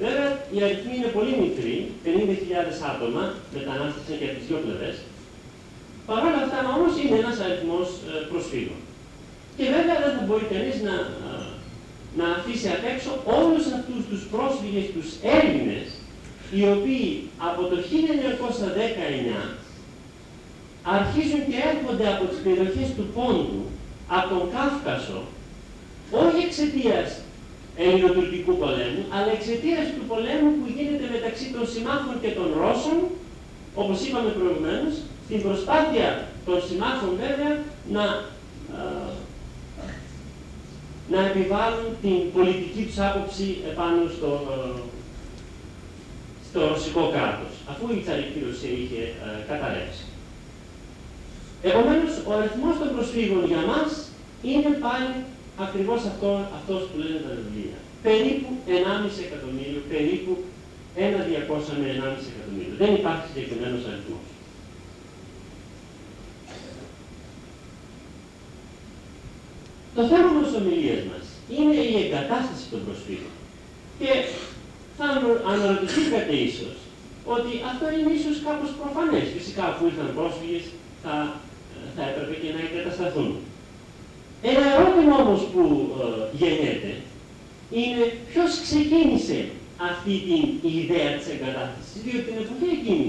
Βέβαια, οι αριθμοί είναι πολύ μικροί, 50.000 άτομα μετανάστευσαν και από τις δύο πλευρές. Παρ' όλα αυτά όμως είναι ένας αριθμός ε, προσφύγων. Και βέβαια δεν θα μπορεί κανείς να, να αφήσει απ' έξω όλους αυτούς τους πρόσφυγες, τους Έλληνες, οι οποίοι από το 1919 αρχίζουν και έρχονται από τις περιοχές του Πόντου, από τον Κάφκασο, όχι εξαιτίας ελληνοτουρκικού πολέμου, αλλά εξαιτίας του πολέμου που γίνεται μεταξύ των συμμάχων και των Ρώσων, όπως είπαμε προηγουμένως, στην προσπάθεια των συμμάχων βέβαια να, ε, να επιβάλλουν την πολιτική τους άποψη επάνω στο, ε, στο ρωσικό κράτος, αφού η Τσαρική Ρωσία είχε ε, καταρρεύσει. Επομένως, ο αριθμός των προσφύγων για μας είναι πάλι ακριβώς αυτό, αυτός που λένε τα βιβλία. Περίπου 1,5 εκατομμύριο, περίπου 1,200 με 1,5 εκατομμύριο. Δεν υπάρχει συγκεκριμένος αριθμός. Το θέμα της ομιλίας μας είναι η εγκατάσταση των προσφύγων. Και θα αναρωτηθήκατε ίσως ότι αυτό είναι ίσως κάπως προφανές. Φυσικά αφού ήρθαν πρόσφυγες θα, θα έπρεπε και να εγκατασταθούν. Ένα ερώτημα όμως που ε, γεννιέται είναι ποιος ξεκίνησε αυτή την ιδέα της εγκατάστασης, διότι την εποχή εκείνη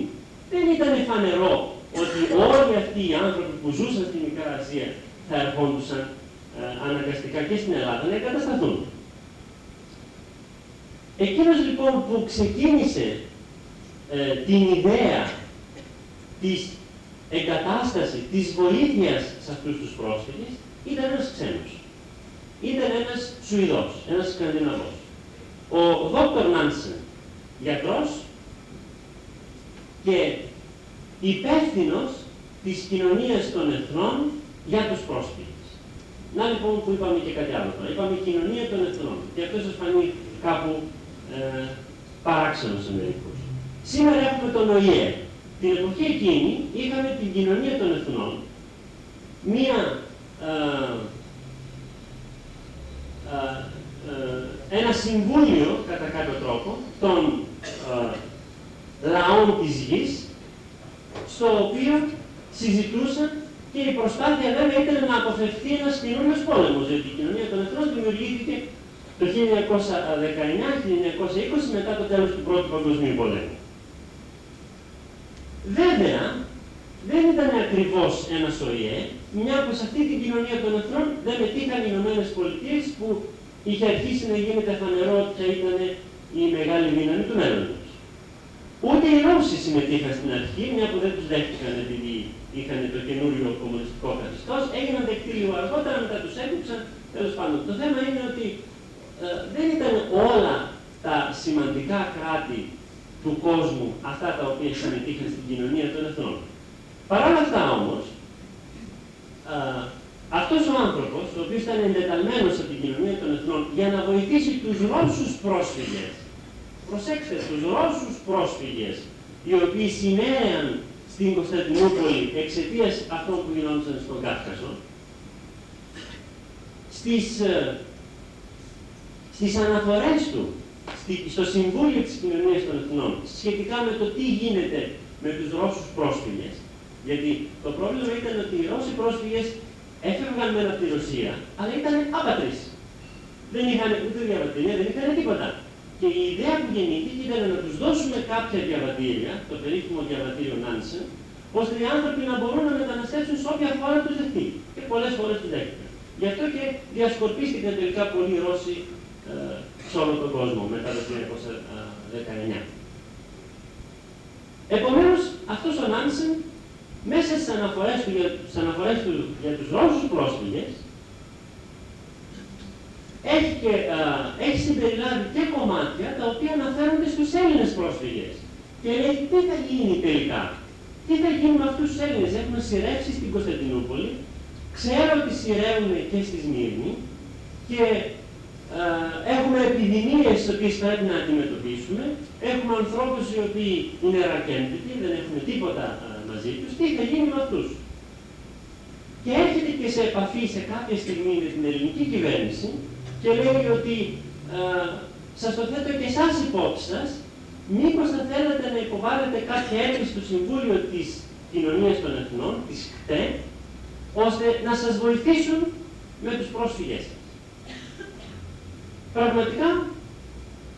δεν ήταν φανερό ότι όλοι αυτοί οι άνθρωποι που ζούσαν στην Μικρά Ασία θα ερχόντουσαν ε, αναγκαστικά και στην Ελλάδα να εγκατασταθούν. Εκείνος λοιπόν που ξεκίνησε ε, την ιδέα της εγκατάστασης, της βοήθειας σε αυτούς τους πρόσφυγες, ήταν ένας ξένος. Ήταν ένας Σουηδός, ένας Σκανδιναβός. Ο Δόκτωρ Νάνσεν, γιατρός και υπεύθυνος της κοινωνίας των εθνών για τους πρόσφυγες. Να λοιπόν που είπαμε και κάτι άλλο τώρα. Είπαμε κοινωνία των εθνών. Και αυτό σας φανεί κάπου ε, παράξενος σε μερικούς. Σήμερα έχουμε τον ΟΗΕ. Την εποχή εκείνη είχαμε την κοινωνία των εθνών, μία ε, ε, ε, ένα συμβούλιο, κατά κάποιο τρόπο, των λαών της γης, στο οποίο συζητούσαν και η προσπάθεια βέβαια ήταν να αποφευθεί ένας καινούριος πόλεμος, διότι η κοινωνία των εθνών δημιουργήθηκε το 1919-1920 μετά το τέλος του Πρώτου Παγκοσμίου Πολέμου. Βέβαια, δεν ήταν ακριβώς ένας ΟΗΕ, μια που σε αυτή την κοινωνία των εθνών δεν μετήχαν οι Ηνωμένες Πολιτείες που είχε αρχίσει να γίνεται φανερό ότι θα ήταν η μεγάλη δύναμη του μέλλοντος. Ούτε οι Ρώσοι συμμετείχαν στην αρχή, μια που δεν τους δέχτηκαν επειδή είχαν το καινούριο κομμουνιστικό καθεστώς, έγιναν δεκτοί λίγο αργότερα, μετά τους έπειψαν. Τέλος πάντων, το θέμα είναι ότι ε, δεν ήταν όλα τα σημαντικά κράτη του κόσμου αυτά τα οποία συμμετείχαν στην κοινωνία των εθνών. Παρ' όλα αυτά όμως, αυτός ο άνθρωπος, ο οποίος ήταν εντεταλμένος από την κοινωνία των εθνών για να βοηθήσει τους Ρώσους πρόσφυγες, προσέξτε, τους Ρώσους πρόσφυγες, οι οποίοι συνέρεαν στην Κωνσταντινούπολη εξαιτίας αυτών που γινόντουσαν στον Κάφκασο, στις, ε, στις αναφορές του στο Συμβούλιο της Κοινωνίας των Εθνών σχετικά με το τι γίνεται με τους Ρώσους πρόσφυγες, γιατί το πρόβλημα ήταν ότι οι Ρώσοι πρόσφυγες έφευγαν μεν από τη Ρωσία, αλλά ήταν άπατρες. Δεν είχαν ούτε διαβατήρια, δεν είχαν τίποτα. Και η ιδέα που γεννήθηκε ήταν να τους δώσουμε κάποια διαβατήρια, το περίφημο διαβατήριο Νάνσεν, ώστε οι άνθρωποι να μπορούν να μεταναστεύσουν σε όποια χώρα τους δεχτεί. Και πολλές φορές τους δέχτηκαν. Γι' αυτό και διασκορπίστηκαν τελικά πολλοί Ρώσοι ε, σε όλο τον κόσμο μετά το 1919. Επομένως, αυτός ο Νάνσεν μέσα στις αναφορές του, για, στις αναφορές του για τους Ρώσους πρόσφυγες έχει, και, α, έχει συμπεριλάβει και κομμάτια τα οποία αναφέρονται στους Έλληνες πρόσφυγες. Και λέει τι θα γίνει τελικά; Τι θα γίνει με αυτούς τους Έλληνες; Έχουν σειρεύσει στην Κωνσταντινούπολη, ξέρω ότι σειρεύουν και στη Σμύρνη και έχουμε επιδημίες τις οποίες πρέπει να αντιμετωπίσουμε, έχουμε ανθρώπους οι οποίοι είναι ρακέντητοι, δεν έχουν τίποτα μαζί τους, τι θα γίνει με αυτούς. Και έρχεται και σε επαφή σε κάποια στιγμή με την ελληνική κυβέρνηση και λέει ότι ε, σας το θέτω και εσάς υπόψη σας, μήπως θα θέλετε να υποβάλλετε κάποια έκθεση στο Συμβούλιο της Κοινωνίας των Εθνών, της ΚΤΕ, ώστε να σας βοηθήσουν με τους πρόσφυγες σας. Πραγματικά,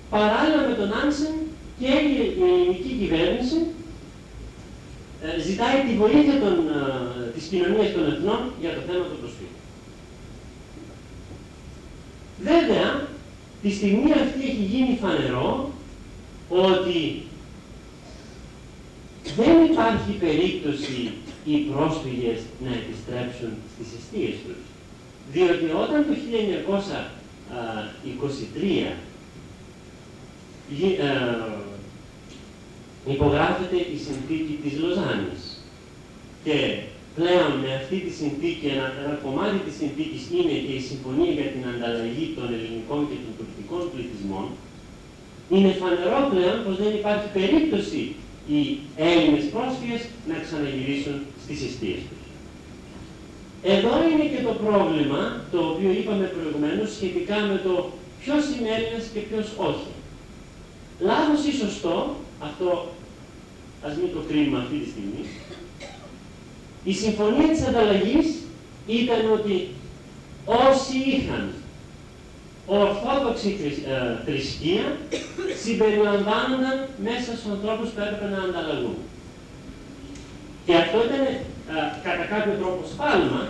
παράλληλα με τον Άνσεν και η ελληνική κυβέρνηση ε, ζητάει τη βοήθεια των, ε, της κοινωνίας των εθνών για το θέμα του προσφύγων. Βέβαια, τη στιγμή αυτή έχει γίνει φανερό ότι δεν υπάρχει περίπτωση οι πρόσφυγες να επιστρέψουν στις αιστείες τους. Διότι όταν το 1923 υπογράφεται η συνθήκη της Λοζάνης και πλέον με αυτή τη συνθήκη, ένα, ένα κομμάτι της συνθήκης είναι και η συμφωνία για την ανταλλαγή των ελληνικών και των τουρκικών πληθυσμών, είναι φανερό πλέον πως δεν υπάρχει περίπτωση οι Έλληνες πρόσφυγες να ξαναγυρίσουν στις αιστείες τους. Εδώ είναι και το πρόβλημα, το οποίο είπαμε προηγουμένως, σχετικά με το ποιος είναι Έλληνας και ποιος όχι. Λάθος ή σωστό, αυτό ας μην το κρίνουμε αυτή τη στιγμή, η συμφωνία της ανταλλαγής ήταν ότι όσοι είχαν ορθόδοξη ε, θρησκεία συμπεριλαμβάνονταν μέσα στους ανθρώπους που έπρεπε να ανταλλαγούν. Και αυτό ήταν ε, κατά κάποιο τρόπο σφάλμα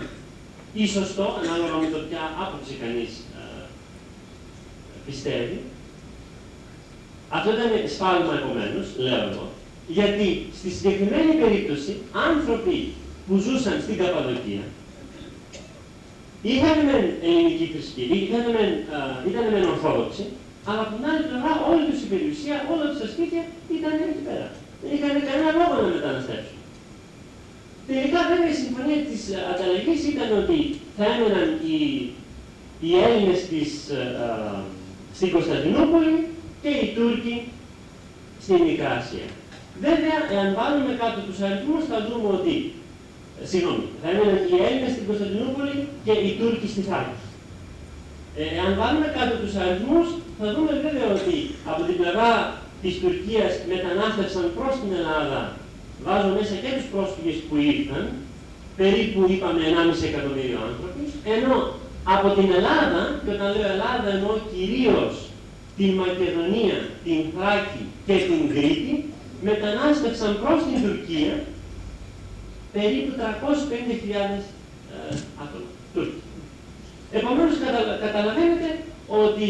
ή σωστό, ανάλογα με το ποια άποψη κανείς ε, πιστεύει. Αυτό ήταν σφάλμα επομένως, λέω εγώ, γιατί στη συγκεκριμένη περίπτωση άνθρωποι που ζούσαν στην Καπαδοκία είχαν μεν ελληνική θρησκεία, είχαν μεν, ήταν μεν ορθόδοξοι, αλλά από την άλλη πλευρά όλη τους η περιουσία, όλα του τα σπίτια ήταν εκεί πέρα. Δεν είχαν κανένα λόγο να μεταναστεύσουν. Τελικά βέβαια η συμφωνία της ανταλλαγής ήταν ότι θα έμεναν οι, οι Έλληνες της, στην Κωνσταντινούπολη και οι Τούρκοι στην Μικράσια. Βέβαια, εάν βάλουμε κάτω τους αριθμούς, θα δούμε ότι συγγνώμη, θα έμεναν οι Έλληνες στην Κωνσταντινούπολη και οι Τούρκοι στη Θάλασσα. Ε, αν βάλουμε κάτω τους αριθμούς, θα δούμε βέβαια ότι από την πλευρά της Τουρκίας μετανάστευσαν προς την Ελλάδα, βάζω μέσα και τους πρόσφυγες που ήρθαν, περίπου είπαμε 1,5 εκατομμύριο άνθρωποι, ενώ από την Ελλάδα, και όταν λέω Ελλάδα εννοώ κυρίως την Μακεδονία, την Θράκη και την Κρήτη, μετανάστευσαν προς την Τουρκία περίπου 350.000 ε, άτομα, Τούρκοι. Επομένως καταλαβαίνετε ότι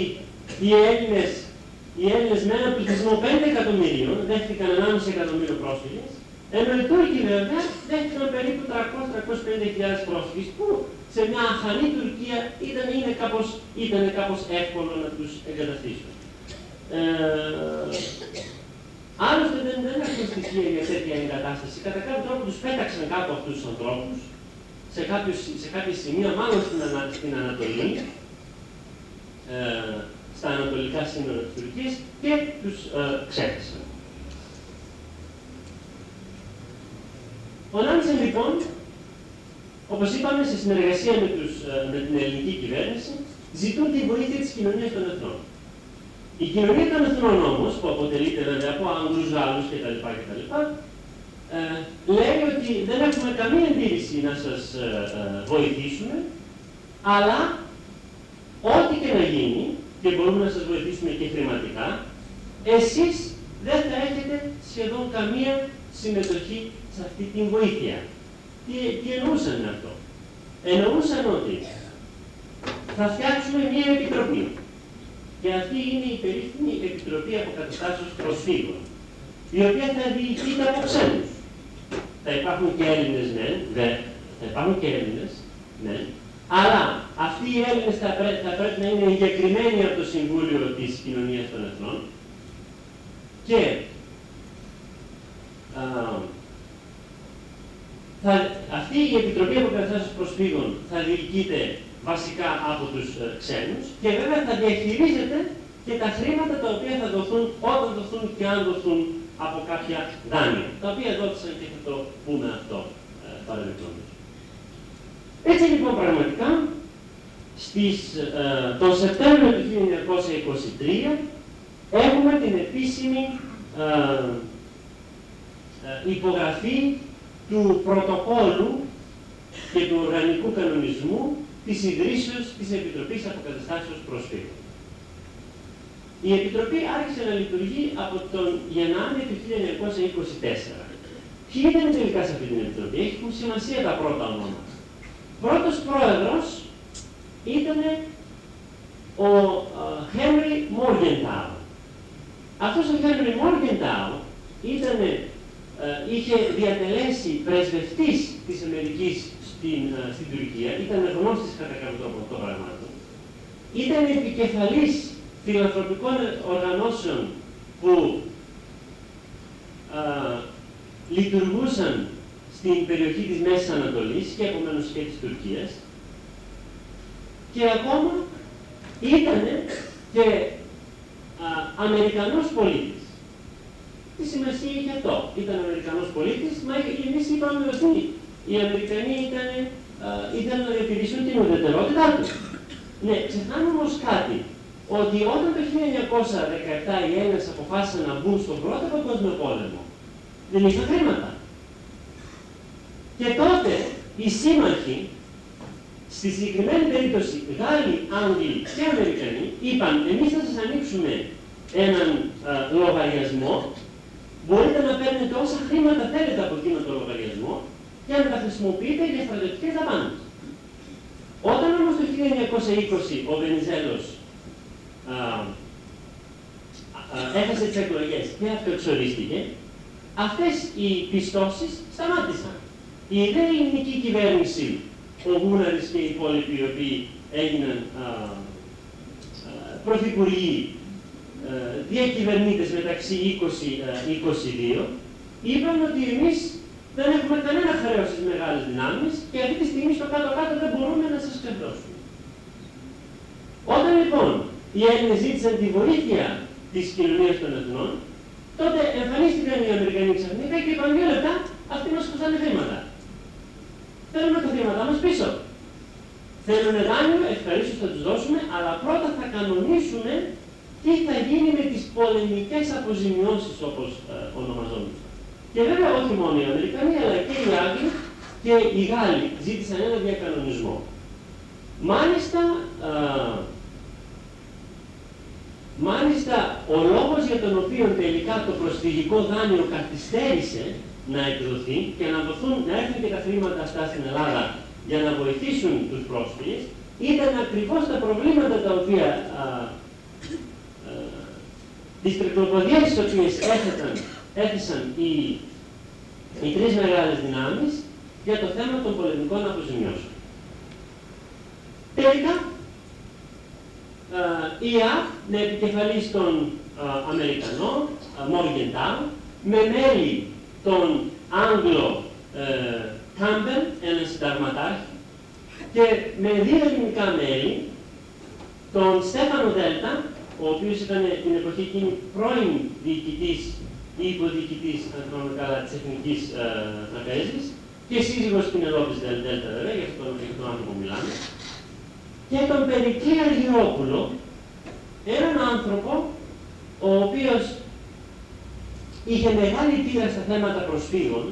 οι Έλληνες, οι Έλληνες με ένα πληθυσμό 5 εκατομμυρίων δέχτηκαν 1,5 εκατομμύριο πρόσφυγες, ενώ οι Τούρκοι βέβαια δέχτηκαν περίπου 300-350.000 πρόσφυγες που σε μια αχανή Τουρκία ήταν, είναι κάπως, ήταν κάπως εύκολο να τους εγκαταστήσουν. Ε, Άλλωστε δεν, δεν έχουμε στοιχεία για τέτοια εγκατάσταση. Κατά κάποιο τρόπο τους πέταξαν κάτω αυτούς τους ανθρώπους σε, σε κάποια σημεία, μάλλον στην, ανα, στην Ανατολή, ε, στα ανατολικά σύνορα της Τουρκίας και τους ε, ξέχασαν. Ο Νάνσεν λοιπόν, όπως είπαμε, σε συνεργασία με, τους, ε, με την ελληνική κυβέρνηση, ζητούν τη βοήθεια της κοινωνίας των εθνών. Η κοινωνία των εθνών όμω, που αποτελείται βέβαια από Άγγλους, Γάλλους κτλ. κτλ ε, λέει ότι δεν έχουμε καμία αντίρρηση να σας ε, ε, βοηθήσουμε, αλλά ό,τι και να γίνει, και μπορούμε να σας βοηθήσουμε και χρηματικά, εσείς δεν θα έχετε σχεδόν καμία συμμετοχή σε αυτή την βοήθεια. Τι, τι εννοούσαν αυτό; Εννοούσαν ότι θα φτιάξουμε μια επιτροπή και αυτή είναι η περίφημη Επιτροπή Αποκαταστάσεως Προσφύγων, η οποία θα διοικείται από ξένους. Θα υπάρχουν και Έλληνες, ναι, δε, θα υπάρχουν και Έλληνες, ναι, αλλά αυτοί οι Έλληνες θα, πρέ, θα πρέπει να είναι εγκεκριμένοι από το Συμβούλιο της Κοινωνίας των Εθνών και α, θα, αυτή η Επιτροπή Αποκαταστάσεως Προσφύγων θα διοικείται βασικά από τους ε, ξένους. Και βέβαια θα διαχειρίζεται και τα χρήματα τα οποία θα δοθούν όταν δοθούν και αν δοθούν από κάποια δάνεια, τα οποία δόθησαν και θα το πούμε αυτό ε, Έτσι λοιπόν πραγματικά, στις, ε, τον Σεπτέμβριο του 1923 έχουμε την επίσημη ε, ε, υπογραφή του πρωτοκόλου και του οργανικού κανονισμού της ιδρύσεως της Επιτροπής Αποκαταστάσεως Προσφύγων. Η Επιτροπή άρχισε να λειτουργεί από τον Γενάρη του 1924. Ποιοι ήταν τελικά σε αυτή την Επιτροπή, έχουν σημασία τα πρώτα ονόματα. Πρώτος πρόεδρος ήταν ο Χένρι Μόργεντάου. Αυτός ο Χένρι Μόργεντάου ήταν, είχε διατελέσει πρεσβευτής της Αμερικής στην, στην Τουρκία, ήταν γνώστης κατά κάποιο τρόπο των πραγμάτων. Ήταν επικεφαλής φιλανθρωπικών οργανώσεων που λειτουργούσαν στην περιοχή της Μέσης Ανατολής και επομένως και της Τουρκίας και ακόμα ήταν και α, Αμερικανός πολίτης. Τι σημασία είχε αυτό. Ήταν Αμερικανός πολίτης, μα εμείς είπαμε ότι οι Αμερικανοί ήταν, ήθελαν να διατηρήσουν την ουδετερότητά τους. Ναι, ξεχνάμε όμως κάτι, ότι όταν το 1917 οι Έλληνες αποφάσισαν να μπουν στον πρώτο παγκόσμιο πόλεμο, δεν είχαν χρήματα. Και τότε οι σύμμαχοι, στη συγκεκριμένη περίπτωση Γάλλοι, Άγγλοι και Αμερικανοί, είπαν εμείς θα σας ανοίξουμε έναν α, λογαριασμό, μπορείτε να παίρνετε όσα χρήματα θέλετε από εκείνο το λογαριασμό και να τα χρησιμοποιείτε για στρατιωτικές δαπάνες. Όταν όμως το 1920 ο Βενιζέλος έχασε τις εκλογές και αυτοεξορίστηκε, αυτές οι πιστώσεις σταμάτησαν. Η δε ελληνική κυβέρνηση, ο Γούναρης και οι υπόλοιποι οι οποίοι έγιναν α, α, πρωθυπουργοί, διακυβερνήτες μεταξύ 20-22, είπαν ότι εμείς δεν έχουμε κανένα χρέος στις μεγάλες δυνάμεις και αυτή τη στιγμή στο κάτω-κάτω δεν μπορούμε να σας ξεπλώσουμε. Όταν λοιπόν οι Έλληνες ζήτησαν τη βοήθεια της κοινωνίας των εθνών, τότε εμφανίστηκαν οι Αμερικανοί ξαφνικά και είπαν δύο λεπτά, αυτοί μας κοστάνε χρήματα. Θέλουμε τα χρήματά μας πίσω. Θέλουν δάνειο, ευχαρίστως θα τους δώσουμε, αλλά πρώτα θα κανονίσουμε τι θα γίνει με τις πολεμικές αποζημιώσεις όπως ε, ονομαζόμαστε. Και βέβαια όχι μόνο οι Αμερικανοί, αλλά και οι Άγγλοι και οι Γάλλοι ζήτησαν ένα διακανονισμό. Μάλιστα, α, μάλιστα ο λόγος για τον οποίο τελικά το προσφυγικό δάνειο καθυστέρησε να εκδοθεί και να, δοθούν, να έρθουν και τα χρήματα αυτά στην Ελλάδα για να βοηθήσουν τους πρόσφυγες, ήταν ακριβώς τα προβλήματα τα οποία α, α, τις τρικλοποδιές τις οποίες έθεταν έθεσαν οι, οι τρεις μεγάλες δυνάμεις για το θέμα των πολεμικών αποζημιώσεων. Τελικά, η ΙΑΠ με επικεφαλής τον Αμερικανό, Μόργεντάου, με μέλη τον Άγγλο ε, Κάμπελ, ένας συνταγματάρχης, και με δύο ελληνικά μέλη, τον Στέφανο Δέλτα, ο οποίος ήταν την εποχή εκείνη πρώην διοικητής ή υποδιοικητής, αν θυμάμαι καλά, της Εθνικής ε, Τραπέζης και σύζυγος Πινελόπης Δελτέλτα, βέβαια, για αυτόν τον άνθρωπο που μιλάμε, και τον Περικλή Αργυρόπουλο, έναν άνθρωπο ο οποίος είχε μεγάλη πείρα στα θέματα προσφύγων,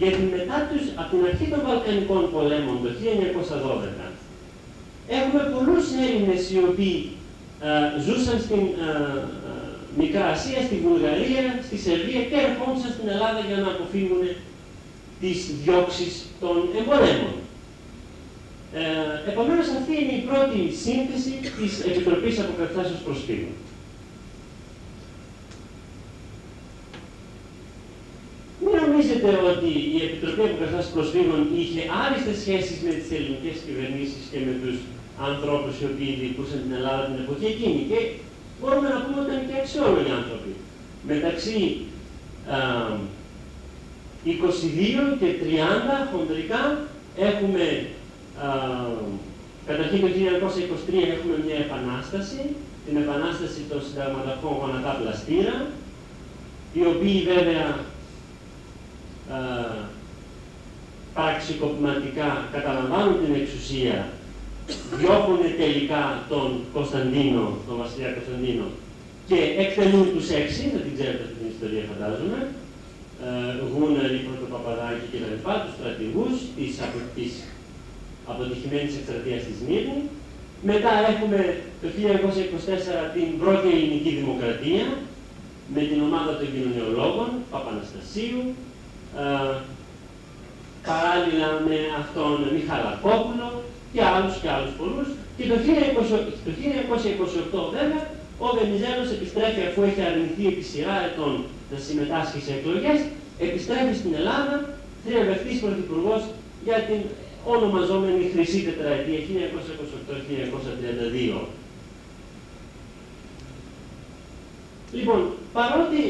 γιατί μετά τους, από την αρχή των Βαλκανικών πολέμων το 1912, έχουμε πολλούς Έλληνες οι οποίοι ε, ζούσαν στην ε, Μικρά Ασία, στη Βουλγαρία, στη Σερβία και ερχόντουσαν στην Ελλάδα για να αποφύγουν τις διώξεις των εμπορεύων. Ε, επομένως αυτή είναι η πρώτη σύνθεση της Επιτροπής Αποκατάστασης Προσφύγων. Μην νομίζετε ότι η Επιτροπή Αποκατάστασης Προσφύγων είχε άριστες σχέσεις με τις ελληνικές κυβερνήσεις και με τους ανθρώπους οι οποίοι διοικούσαν την Ελλάδα την εποχή εκείνη. Και μπορούμε να πούμε ότι ήταν και αξιόλογοι άνθρωποι. Μεταξύ α, 22 και 30 χοντρικά έχουμε, α, καταρχήν το 1923 έχουμε μια επανάσταση, την επανάσταση των συνταγματαρχών γονατά πλαστήρα, οι οποίοι βέβαια α, πραξικοπηματικά καταλαμβάνουν την εξουσία διώχνουν τελικά τον Κωνσταντίνο, τον βασιλιά Κωνσταντίνο και εκτελούν τους έξι, δεν την ξέρετε αυτή την ιστορία φαντάζομαι, ε, Γούναρη, Πρωτοπαπαδάκη κλπ, τους στρατηγούς της, απο, της αποτυχημένης εκστρατείας της Μύρνη Μετά έχουμε το 1924 την πρώτη ελληνική δημοκρατία με την ομάδα των κοινωνιολόγων, Παπαναστασίου, ε, παράλληλα με αυτόν Μιχαλακόπουλο και άλλους και άλλους πολλούς. Και το 1928 βέβαια ο Βενιζέλος επιστρέφει αφού έχει αρνηθεί επί σειρά ετών να συμμετάσχει σε εκλογές, επιστρέφει στην Ελλάδα θριαμβευτής πρωθυπουργός για την ονομαζόμενη χρυσή τετραετία 1928-1932. Λοιπόν, παρότι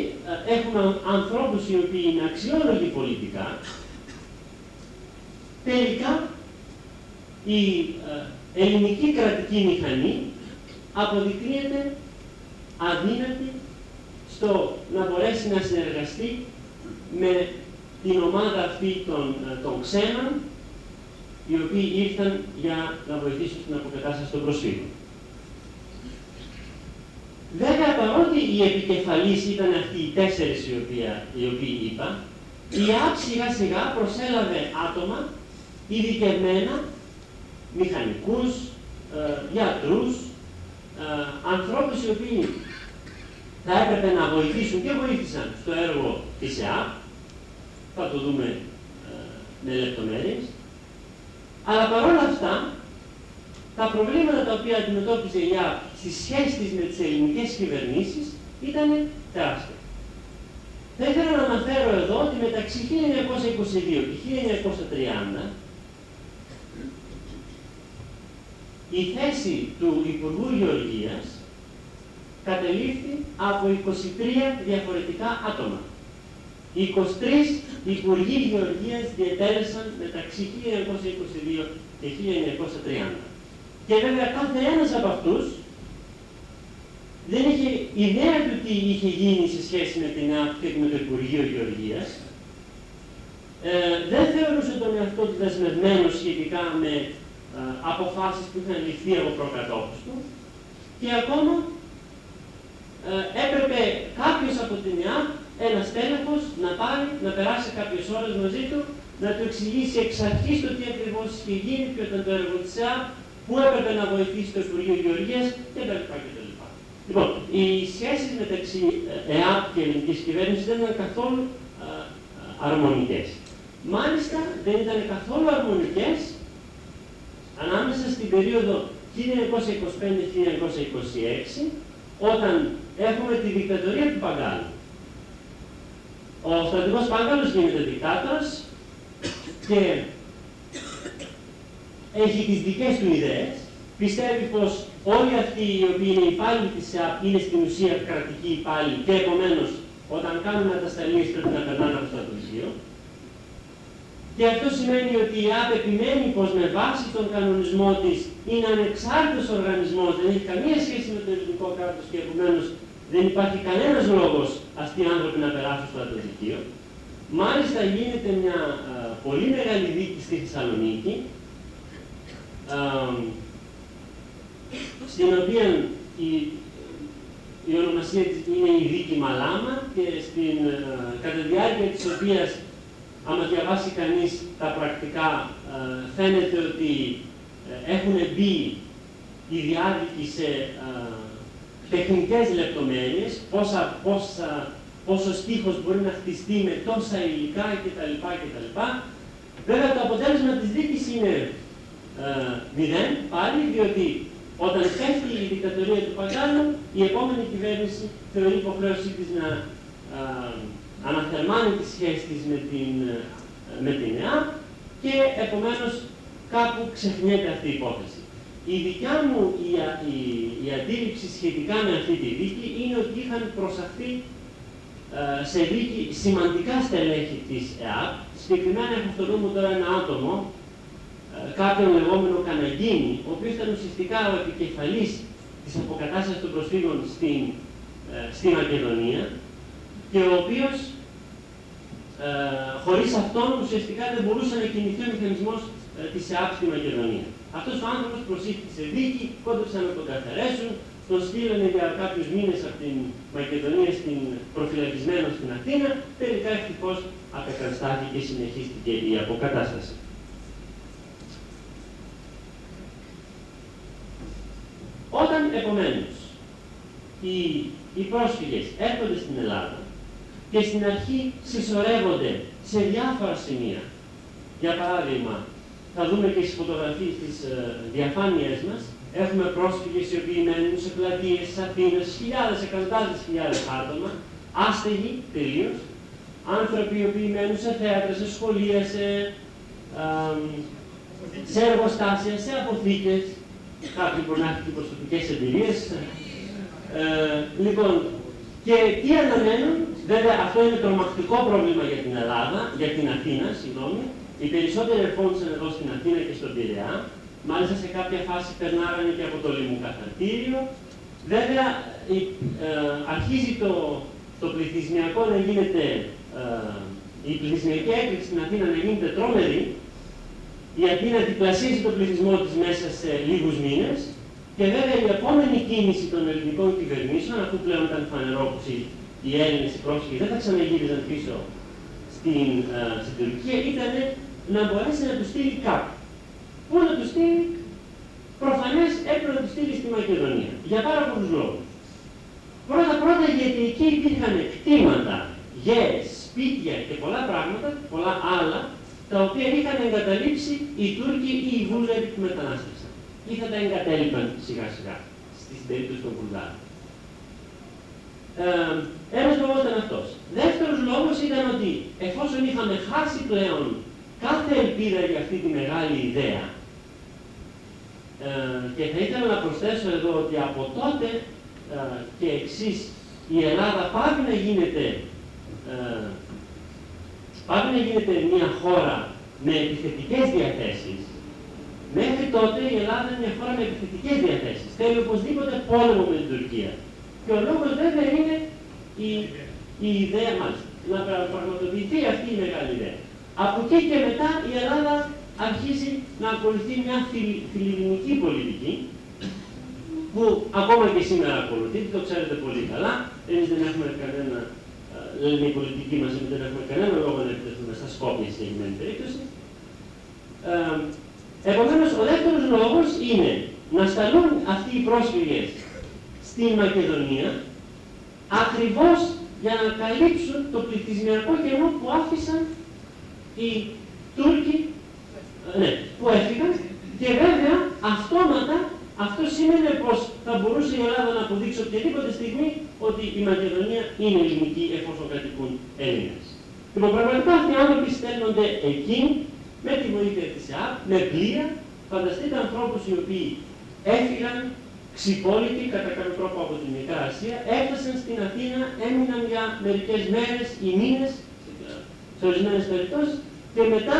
ε, έχουμε ανθρώπους οι οποίοι είναι αξιόλογοι πολιτικά, τελικά η ε, ελληνική κρατική μηχανή αποδεικνύεται αδύνατη στο να μπορέσει να συνεργαστεί με την ομάδα αυτή των, ε, των ξένων, οι οποίοι ήρθαν για να βοηθήσουν στην αποκατάσταση των προσφύγων. Βέβαια, παρότι οι επικεφαλής ήταν αυτοί οι τέσσερις οι, οι οποίοι είπα, η ΑΠ σιγά σιγά προσέλαβε άτομα ειδικευμένα, μηχανικούς, ε, γιατρούς, ε, ανθρώπους οι οποίοι θα έπρεπε να βοηθήσουν και βοήθησαν στο έργο της ΕΑΠ, θα το δούμε ε, με λεπτομέρειες, αλλά παρόλα αυτά, τα προβλήματα τα οποία αντιμετώπιζε η ΕΑΠ στις σχέσεις με τις ελληνικές κυβερνήσεις ήταν τεράστια. Θα ήθελα να αναφέρω εδώ ότι μεταξύ 1922 και 1930 η θέση του Υπουργού Γεωργίας κατελήφθη από 23 διαφορετικά άτομα. 23 Υπουργοί Γεωργίας διετέλεσαν μεταξύ 1922 και 1930. Και βέβαια κάθε ένας από αυτούς δεν είχε ιδέα του τι είχε γίνει σε σχέση με την ΑΠ και με το Υπουργείο Γεωργίας. Ε, δεν θεωρούσε τον εαυτό του δεσμευμένο σχετικά με ε, αποφάσεις που είχαν ληφθεί από προκατόχους τους και ακόμα ε, έπρεπε κάποιος από την ΕΑΠ, ένας τέλεχος, να πάρει, να περάσει κάποιες ώρες μαζί του, να του εξηγήσει εξ αρχής το τι ακριβώς είχε γίνει, ποιο ήταν το έργο της ΕΑΠ, που έπρεπε να βοηθήσει το Υπουργείο Γεωργίας κτλ. Λοιπόν, οι σχέσεις μεταξύ ε, ΕΑΠ και ελληνικής κυβέρνησης δεν ήταν καθόλου αρμονικές. Μάλιστα δεν ήταν καθόλου αρμονικές ανάμεσα στην περίοδο 1925-1926, όταν έχουμε τη δικτατορία του Παγκάλου. Ο στρατηγός Παγκάλος γίνεται δικτάτορας και έχει τις δικές του ιδέες, πιστεύει πως όλοι αυτοί οι οποίοι είναι υπάλληλοι της ΣΑΠ είναι στην ουσία κρατικοί υπάλληλοι και επομένως όταν κάνουν ατασταλίες πρέπει να περνάνε από το στρατηγείο. Και αυτό σημαίνει ότι η ΑΠ επιμένει πως με βάση τον κανονισμό της είναι ανεξάρτητος οργανισμός, δεν έχει καμία σχέση με το ελληνικό κράτος και επομένως δεν υπάρχει κανένας λόγος αυτοί οι άνθρωποι να περάσουν στο στρατοδικείο. Μάλιστα γίνεται μια α, πολύ μεγάλη δίκη στη Θεσσαλονίκη, α, στην οποία η, η ονομασία της είναι η δίκη Μαλάμα και στην, κατά τη διάρκεια της οποίας άμα διαβάσει κανείς τα πρακτικά, ε, φαίνεται ότι ε, έχουν μπει οι διάδικοι σε ε, τεχνικές λεπτομέρειες, πόσα, πόσα, πόσο στίχος μπορεί να χτιστεί με τόσα υλικά κτλ. κτλ. Βέβαια το αποτέλεσμα της δίκης είναι ε, μηδέν πάλι, διότι όταν πέφτει η δικτατορία του Παγκάλου, η επόμενη κυβέρνηση θεωρεί υποχρέωσή της να αναθερμάνει τη σχέση της με την, ε, με την ΕΑΠ και επομένως κάπου ξεχνιέται αυτή η υπόθεση. Η δικιά μου η, η, η αντίληψη σχετικά με αυτή τη δίκη είναι ότι είχαν προσαχθεί ε, σε δίκη σημαντικά στελέχη της ΕΑΠ. Συγκεκριμένα έχω στο νου μου τώρα ένα άτομο, ε, κάποιον λεγόμενο Καναγκίνη, ο οποίος ήταν ουσιαστικά ο επικεφαλής της αποκατάστασης των προσφύγων στην, ε, στη Μακεδονία, και ο οποίος ε, χωρίς αυτόν ουσιαστικά δεν μπορούσε να κινηθεί ο μηχανισμός ε, της ΕΑΠ στη Μακεδονία. Αυτός ο άνθρωπος προσήχθη σε δίκη, κόντεψαν να τον καθαρέσουν, τον στείλανε για κάποιους μήνες από την Μακεδονία στην, προφυλακισμένο στην Αθήνα, τελικά ευτυχώς απεκαταστάθηκε και συνεχίστηκε η αποκατάσταση. Όταν επομένως οι, οι πρόσφυγες έρχονται στην Ελλάδα και στην αρχή συσσωρεύονται σε διάφορα σημεία. Για παράδειγμα, θα δούμε και στις φωτογραφίες της ε, διαφάνειές μας, έχουμε πρόσφυγες οι οποίοι μένουν σε πλατείες της Αθήνας, χιλιάδες, εκατοντάδες χιλιάδες άτομα, άστεγοι τελείως, άνθρωποι οι οποίοι μένουν σε θέατρα, σε σχολεία, σε, α, σε εργοστάσια, σε αποθήκες, κάποιοι μπορεί να έχουν και προσωπικές εμπειρίες. Ε, λοιπόν, και τι αναμένουν, βέβαια αυτό είναι τρομακτικό πρόβλημα για την Ελλάδα, για την Αθήνα, συγγνώμη. Οι περισσότεροι ερχόντουσαν εδώ στην Αθήνα και στον Πειραιά, μάλιστα σε κάποια φάση περνάγανε και από το λιμοκαθαρτήριο. Βέβαια, η, ε, αρχίζει το, το πληθυσμιακό να γίνεται, ε, η πληθυσμιακή έκρηξη στην Αθήνα να γίνεται τρόμερη, η Αθήνα διπλασίζει τον πληθυσμό της μέσα σε λίγους μήνες και βέβαια η επόμενη κίνηση των ελληνικών κυβερνήσεων, αφού πλέον ήταν φανερό πως οι Έλληνες οι πρόσφυγες δεν θα ξαναγύριζαν πίσω στην, α, στην Τουρκία, ήταν να μπορέσει να τους στείλει κάπου. Πού να τους στείλει, προφανές έπρεπε να τους στείλει στη Μακεδονία, για πάρα πολλούς λόγους. Πρώτα πρώτα γιατί εκεί υπήρχαν κτήματα, γέες, σπίτια και πολλά πράγματα, πολλά άλλα, τα οποία είχαν εγκαταλείψει οι Τούρκοι ή οι Βούλγαροι που μετανάστευσαν. Ή θα τα εγκατέλειπαν σιγά σιγά, στην περίπτωση των Βουλγάρων. Ε, ένας λόγος ήταν αυτός. Δεύτερος λόγος ήταν ότι εφόσον είχαμε χάσει πλέον κάθε ελπίδα για αυτή τη μεγάλη ιδέα, ε, και θα ήθελα να προσθέσω εδώ ότι από τότε ε, και εξής η Ελλάδα πάει να γίνεται ε, Πάμε να γίνεται μια χώρα με επιθετικές διαθέσεις, μέχρι τότε η Ελλάδα είναι μια χώρα με επιθετικές διαθέσεις. Θέλει οπωσδήποτε πόλεμο με την Τουρκία. Και ο λόγος βέβαια είναι η, η ιδέα μας, να πραγματοποιηθεί αυτή η μεγάλη ιδέα. Από εκεί και μετά η Ελλάδα αρχίζει να ακολουθεί μια φιλιρινική πολιτική, που ακόμα και σήμερα ακολουθεί, το ξέρετε πολύ καλά, εμείς δεν έχουμε κανένα λένε οι πολιτικοί μας ότι δεν έχουμε κανένα λόγο να επιτεθούμε στα Σκόπια στην συγκεκριμένη περίπτωση. Ε, επομένως, ο δεύτερος λόγος είναι να σταλούν αυτοί οι πρόσφυγες στη Μακεδονία ακριβώς για να καλύψουν το πληθυσμιακό κενό που άφησαν οι Τούρκοι ε, ναι, που έφυγαν και βέβαια αυτόματα αυτό σημαίνει πως θα μπορούσε η Ελλάδα να αποδείξει οποιαδήποτε στιγμή ότι η Μακεδονία είναι ελληνική εφόσον κατοικούν Έλληνες. Λοιπόν, πραγματικά αυτοί οι άνθρωποι στέλνονται εκεί με τη βοήθεια της ΕΑΠ, με πλοία. Φανταστείτε ανθρώπους οι οποίοι έφυγαν ξυπόλυτοι κατά κάποιο τρόπο από την Μικρά Ασία, έφτασαν στην Αθήνα, έμειναν για μερικές μέρες ή μήνες, σε ορισμένες περιπτώσεις, και μετά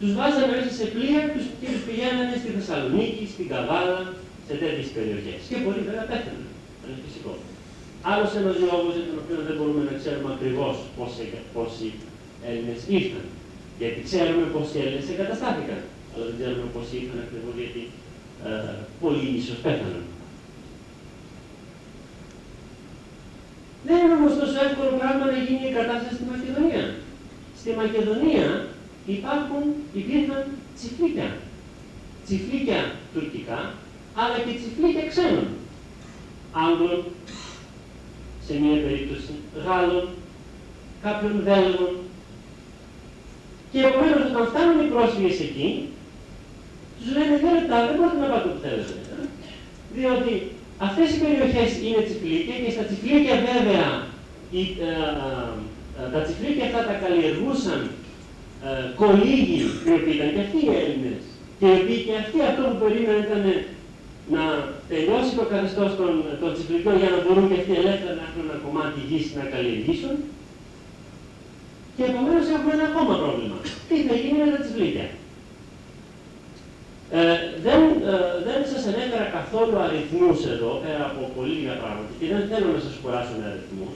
τους βάζανε μέσα σε πλοία και τους πηγαίνανε στη Θεσσαλονίκη, στην Καβάλα, σε τέτοιες περιοχές. Και πολλοί βέβαια πέθαναν. Είναι φυσικό. Άλλος ένας λόγος για τον οποίο δεν μπορούμε να ξέρουμε ακριβώς πόσοι Έλληνες ήρθαν. Γιατί ξέρουμε πόσοι Έλληνες εγκαταστάθηκαν. Αλλά δεν ξέρουμε πόσοι ήρθαν ακριβώς γιατί ε, πολλοί ίσως πέθαναν. Δεν είναι όμως τόσο εύκολο πράγμα να γίνει η κατάσταση στη Μακεδονία. Στη Μακεδονία υπάρχουν, υπήρχαν τσιφλίκια. Τσιφλίκια τουρκικά, αλλά και τσιφλίκια ξένων. Άγγλων, σε μία περίπτωση, Γάλλων, κάποιων Βέλγων. Και επομένως όταν φτάνουν οι πρόσφυγες εκεί, τους λένε δύο λεπτά, δεν μπορείτε να πάτε όπου θέλετε. Διότι αυτές οι περιοχές είναι τσιφλίκια και στα τσιφλίκια βέβαια οι, ε, ε, ε, τα τσιφλίκια αυτά τα καλλιεργούσαν ε, κολύγοι, οι οποίοι ήταν και αυτοί οι Έλληνες, και οι οποίοι και αυτοί αυτό που περίμεναν ήταν να τελειώσει το καθεστώς των, των τσιφλικών για να μπορούν και αυτοί ελεύθερα να έχουν ένα κομμάτι γης να καλλιεργήσουν. Και επομένως έχουμε ένα ακόμα πρόβλημα. Τι θα γίνει με τα τσιφλίκια. Ε, δεν, ε, δεν σας ανέφερα καθόλου αριθμούς εδώ, πέρα από πολύ λίγα πράγματα, και δεν θέλω να σας κουράσω με αριθμούς.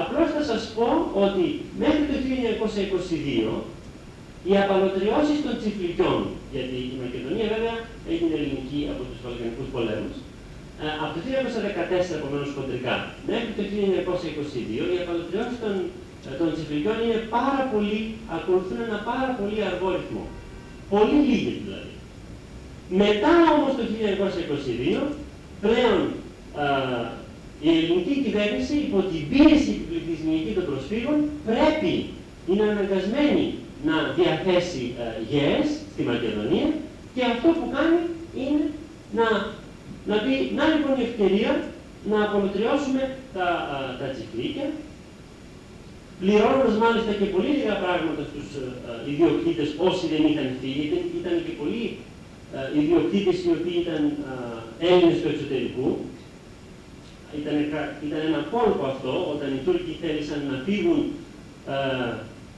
Απλώς θα σας πω ότι μέχρι το 1922 οι απαλωτριώσεις των τσιφλικιών, γιατί η Μακεδονία βέβαια έγινε ελληνική από τους Βαλκανικούς πολέμους, ε, από το 1914 επομένως κοντρικά μέχρι το 1922 οι απαλωτριώσεις των, ε, των τσιφλικιών είναι πάρα πολύ, ακολουθούν ένα πάρα πολύ αργό ρυθμό. Πολύ λίγοι δηλαδή. Μετά όμως το 1922 πλέον η ελληνική κυβέρνηση υπό την πίεση πληθυσμιακή των προσφύγων πρέπει, είναι αναγκασμένη να διαθέσει γέες στη Μακεδονία και αυτό που κάνει είναι να, να πει, να λοιπόν η ευκαιρία να απολυτριώσουμε τα, τα τσικλίκια, πληρώνοντας μάλιστα και πολύ λίγα πράγματα στους ιδιοκτήτες όσοι δεν είχαν φύγει, ήταν, ήταν και πολλοί ιδιοκτήτες οι οποίοι ήταν Έλληνες του εξωτερικού. Ήταν, ήταν ένα κόλπο αυτό, όταν οι Τούρκοι θέλησαν να φύγουν,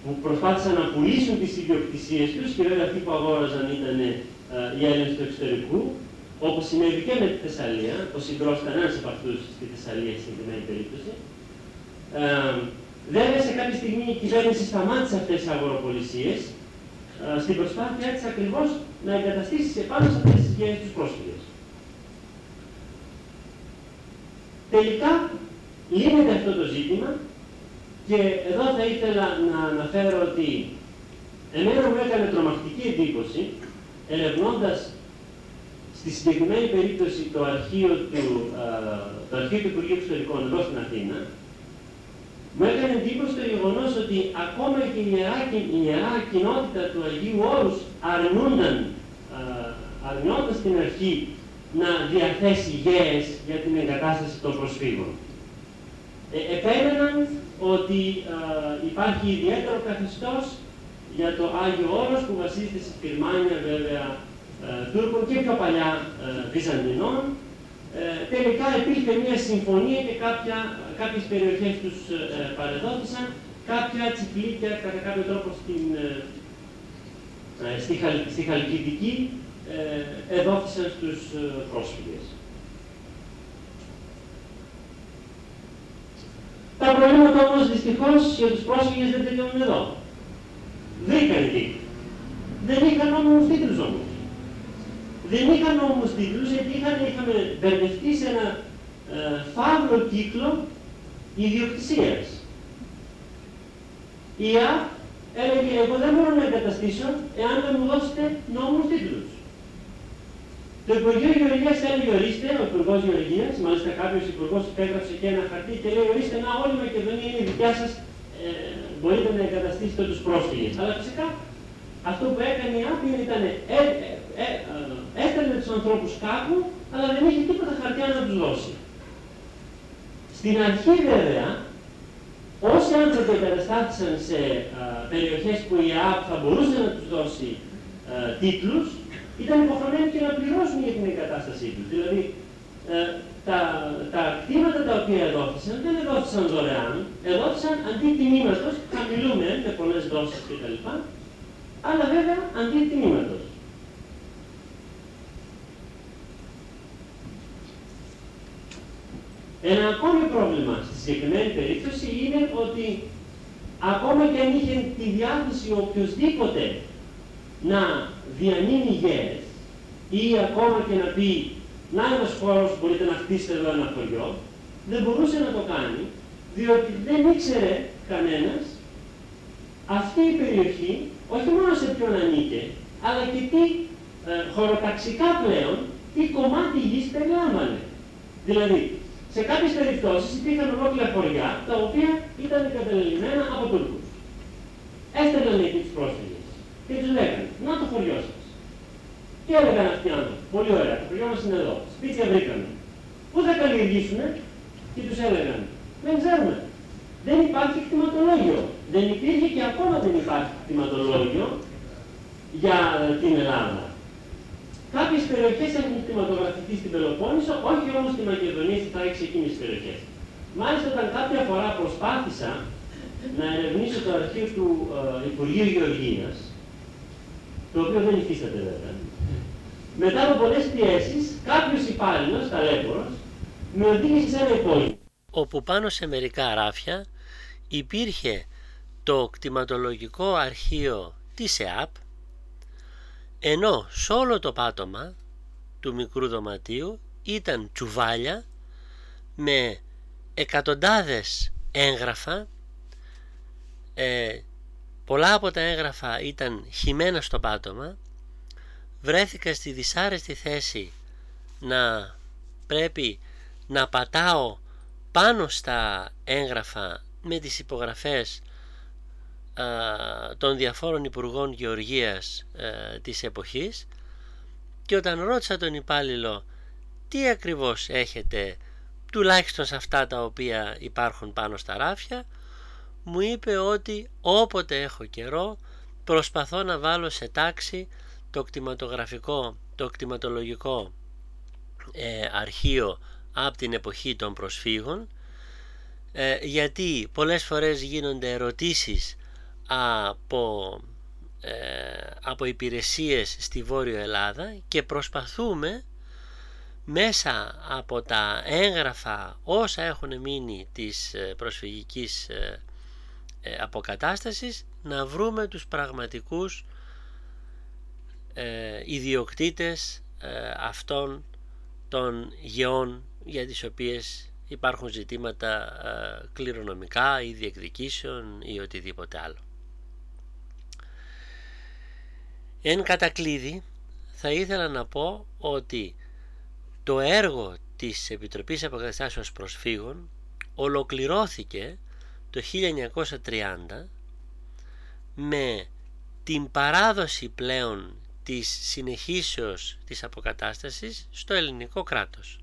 που προσπάθησαν να πουλήσουν τις ιδιοκτησίες τους και βέβαια αυτοί που αγόραζαν ήταν οι Έλληνες του εξωτερικού, όπως συνέβη και με τη Θεσσαλία, ο Συγκρός κανένας από αυτούς στη Θεσσαλία στην συγκεκριμένη περίπτωση. Ε, βέβαια, σε κάποια στιγμή η κυβέρνηση σταμάτησε αυτές τις αγοροπολισίες, ε, στην προσπάθειά της ακριβώς να εγκαταστήσει σε πάνω σε αυτές τις γέες τους πρόσφυγες. Τελικά, λύνεται αυτό το ζήτημα και εδώ θα ήθελα να αναφέρω ότι εμένα μου έκανε τρομακτική εντύπωση ερευνώντας στη συγκεκριμένη περίπτωση το αρχείο του, το αρχείο του Υπουργείου Εξωτερικών εδώ στην Αθήνα, μου έκανε εντύπωση το γεγονός ότι ακόμα και η ιερά, η ιερά κοινότητα του Αγίου Όρους αρνούνταν, αρνιόταν στην αρχή να διαθέσει γέες για την εγκατάσταση των προσφύγων. Ε, επέμεναν ότι υπάρχει ιδιαίτερο καθεστώς για το Άγιο Όρος που βασίζεται στη Φυρμάνια βέβαια ε, Τούρκων και πιο παλιά ε, Βυζαντινών. Ε, τελικά υπήρχε μια συμφωνία και κάποια, κάποιες περιοχές τους παρεδόθησαν, κάποια τσικλίκια κατά κάποιο τρόπο στην, στη, στη Χαλκιδική εδόθησαν στους πρόσφυγες. Τα προβλήματα όμως δυστυχώς για τους πρόσφυγες δεν τελειώνουν εδώ. Βρήκαν τι. Δεν είχαν όμως τίτλους όμως. Δεν είχαν όμως τίτλους γιατί είχαν, είχαμε μπερδευτεί σε ένα ε, φαύλο κύκλο ιδιοκτησίας. Η ΑΠ έλεγε εγώ δεν μπορώ να εγκαταστήσω εάν δεν μου δώσετε νόμους τίτλους. Το Υπουργείο Γεωργίας έλεγε ορίστε, ο Υπουργός Γεωργίας, μάλιστα κάποιος Υπουργός υπέγραψε και ένα χαρτί και λέει ορίστε να όλη η Μακεδονία είναι δικιά σας, ε, μπορείτε να εγκαταστήσετε τους πρόσφυγες. Αλλά φυσικά αυτό που έκανε η ΑΠ ήταν ε, ε, ε, έφερνε τους ανθρώπους κάπου, αλλά δεν είχε τίποτα χαρτιά να τους δώσει. Στην αρχή βέβαια, όσοι άνθρωποι εγκαταστάθησαν σε α, περιοχές που η ΑΠ θα μπορούσε να τους δώσει α, τίτλους, ήταν υποχρεωμένοι και να πληρώσουν για την εγκατάστασή τους. Δηλαδή, ε, τα, τα κτήματα τα οποία εδόθησαν δεν εδόθησαν δωρεάν, εδόθησαν αντί τιμήματος, χαμηλούμε με πολλές δόσεις κτλ. Αλλά βέβαια αντί τιμήματος. Ένα ακόμη πρόβλημα στη συγκεκριμένη περίπτωση είναι ότι ακόμα και αν είχε τη διάθεση οποιοδήποτε να διανύμει γέες ή ακόμα και να πει να ένας χώρος μπορείτε να χτίσετε εδώ ένα χωριό, δεν μπορούσε να το κάνει διότι δεν ήξερε κανένας αυτή η περιοχή όχι μόνο σε ποιον ανήκε, αλλά και τι ε, χωροταξικά πλέον, τι κομμάτι γης περιλάμβανε. Δηλαδή, σε κάποιες περιπτώσεις υπήρχαν ολόκληρα χωριά τα οποία ήταν εγκαταλελειμμένα από Τούρκου. Έστελναν εκεί τους πρόσφυγες και τους λέγανε: Να το χωριό σας. Και έλεγαν αυτοί οι άνθρωποι: Πολύ ωραία, το χωριό μας είναι εδώ. Σπίτια βρήκαμε. Πού θα καλλιεργήσουν και τους έλεγαν: Δεν ξέρουμε. Δεν υπάρχει κτηματολόγιο. Δεν υπήρχε και ακόμα δεν υπάρχει κτηματολόγιο για την Ελλάδα. Κάποιες περιοχές έχουν κτηματογραφηθεί στην Πελοπόννησο, όχι όμως στη Μακεδονία στις τάξει εκείνες τι περιοχές. Μάλιστα, όταν κάποια φορά προσπάθησα να ερευνήσω το αρχείο του ε, Υπουργείου Γεωργία, το οποίο δεν υφίσταται βέβαια, μετά από πολλές πιέσεις, κάποιος υπάλληλος, ταλέπορο, με οδήγησε σε ένα υπόγειο. Όπου πάνω σε μερικά ράφια υπήρχε το κτηματολογικό αρχείο της ΕΑΠ ενώ σε όλο το πάτωμα του μικρού δωματίου ήταν τσουβάλια με εκατοντάδες έγγραφα ε, πολλά από τα έγγραφα ήταν χυμένα στο πάτωμα βρέθηκα στη δυσάρεστη θέση να πρέπει να πατάω πάνω στα έγγραφα με τις υπογραφές των διαφόρων Υπουργών Γεωργίας ε, της εποχής και όταν ρώτησα τον υπάλληλο τι ακριβώς έχετε τουλάχιστον σε αυτά τα οποία υπάρχουν πάνω στα ράφια μου είπε ότι όποτε έχω καιρό προσπαθώ να βάλω σε τάξη το κτηματογραφικό, το κτηματολογικό ε, αρχείο από την εποχή των προσφύγων ε, γιατί πολλές φορές γίνονται ερωτήσεις από, ε, από υπηρεσίες στη Βόρειο Ελλάδα και προσπαθούμε μέσα από τα έγγραφα όσα έχουν μείνει της ε, προσφυγικής ε, ε, αποκατάστασης να βρούμε τους πραγματικούς ε, ιδιοκτήτες αυτών των γεών για τις οποίες υπάρχουν ζητήματα κληρονομικά ή διεκδικήσεων ή οτιδήποτε άλλο. Εν κατακλείδη θα ήθελα να πω ότι το έργο της Επιτροπής Αποκαταστάσεως Προσφύγων ολοκληρώθηκε το 1930 με την παράδοση πλέον της συνεχίσεως της αποκατάστασης στο ελληνικό κράτος.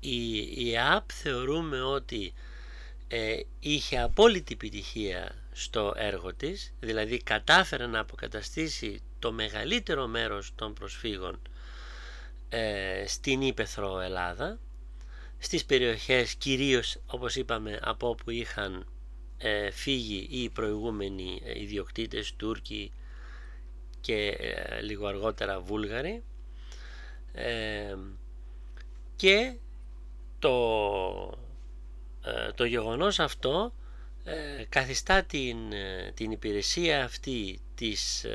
Η, η ΑΠ θεωρούμε ότι ε, είχε απόλυτη επιτυχία στο έργο της, δηλαδή κατάφερε να αποκαταστήσει το μεγαλύτερο μέρος των προσφύγων ε, στην Ήπεθρο Ελλάδα στις περιοχές κυρίως όπως είπαμε από όπου είχαν ε, φύγει οι προηγούμενοι ε, ιδιοκτήτες Τούρκοι και λίγο αργότερα Βούλγαροι. Και το, το γεγονός αυτό καθιστά την, την υπηρεσία αυτή της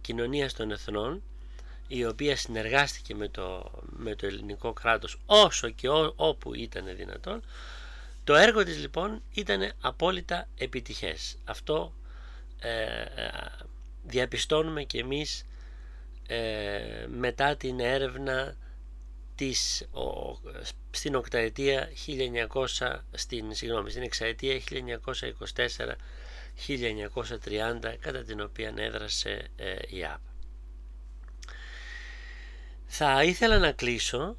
κοινωνίας των εθνών η οποία συνεργάστηκε με το, με το ελληνικό κράτος όσο και όπου ήταν δυνατόν το έργο της λοιπόν ήταν απόλυτα επιτυχές. Αυτό ε, ε διαπιστώνουμε και εμείς ε, μετά την έρευνα της, ο, στην οκταετία 1900 στην, συγγνώμη, στην εξαετία 1924-1930 κατά την οποία έδρασε ε, η ΑΠ. Θα ήθελα να κλείσω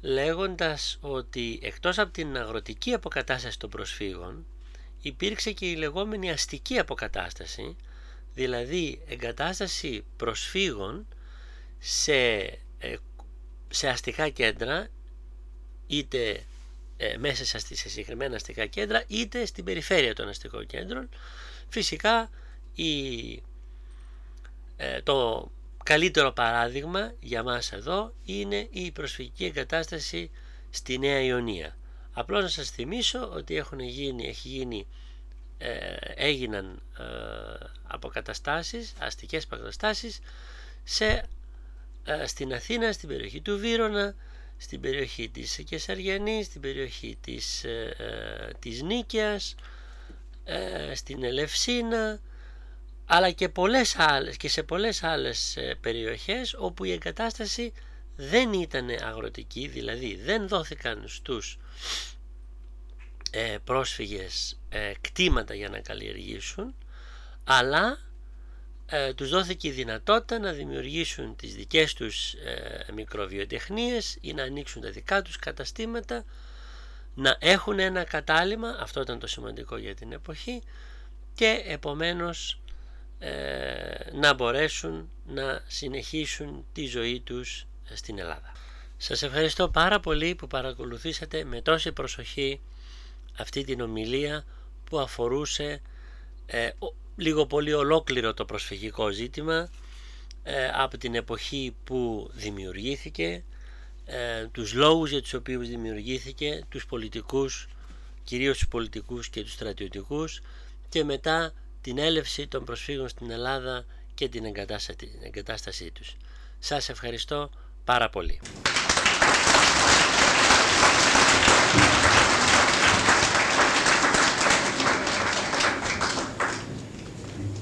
λέγοντας ότι εκτός από την αγροτική αποκατάσταση των προσφύγων υπήρξε και η λεγόμενη αστική αποκατάσταση δηλαδή εγκατάσταση προσφύγων σε, ε, σε αστικά κέντρα είτε ε, μέσα σε συγκεκριμένα αστικά κέντρα είτε στην περιφέρεια των αστικών κέντρων φυσικά η, ε, το Καλύτερο παράδειγμα για μας εδώ είναι η προσφυγική εγκατάσταση στη Νέα Ιωνία. Απλώς να σας θυμίσω ότι έχουν γίνει, έχει γίνει, ε, έγιναν ε, αποκαταστάσεις, αστικές αποκαταστάσεις σε, ε, στην Αθήνα, στην περιοχή του Βύρονα, στην περιοχή της Κεσαριανής, στην περιοχή της, ε, ε της Νίκαιας, στην Ελευσίνα, αλλά και, πολλές άλλες, και σε πολλές άλλες ε, περιοχές όπου η εγκατάσταση δεν ήταν αγροτική, δηλαδή δεν δόθηκαν στους ε, πρόσφυγες ε, κτήματα για να καλλιεργήσουν, αλλά ε, τους δόθηκε η δυνατότητα να δημιουργήσουν τις δικές τους ε, μικροβιοτεχνίες ή να ανοίξουν τα δικά τους καταστήματα, να έχουν ένα κατάλημα, αυτό ήταν το σημαντικό για την εποχή, και επομένως ε, να μπορέσουν να συνεχίσουν τη ζωή τους στην Ελλάδα. Σας ευχαριστώ πάρα πολύ που παρακολουθήσατε με τόση προσοχή αυτή την ομιλία που αφορούσε ε, λίγο πολύ ολόκληρο το προσφυγικό ζήτημα ε, από την εποχή που δημιουργήθηκε, ε, τους λόγους για τους οποίους δημιουργήθηκε, τους πολιτικούς, κυρίως τους πολιτικούς και τους στρατιωτικούς και μετά την έλευση των προσφύγων στην Ελλάδα και την εγκατάστασή τους. Σας ευχαριστώ πάρα πολύ.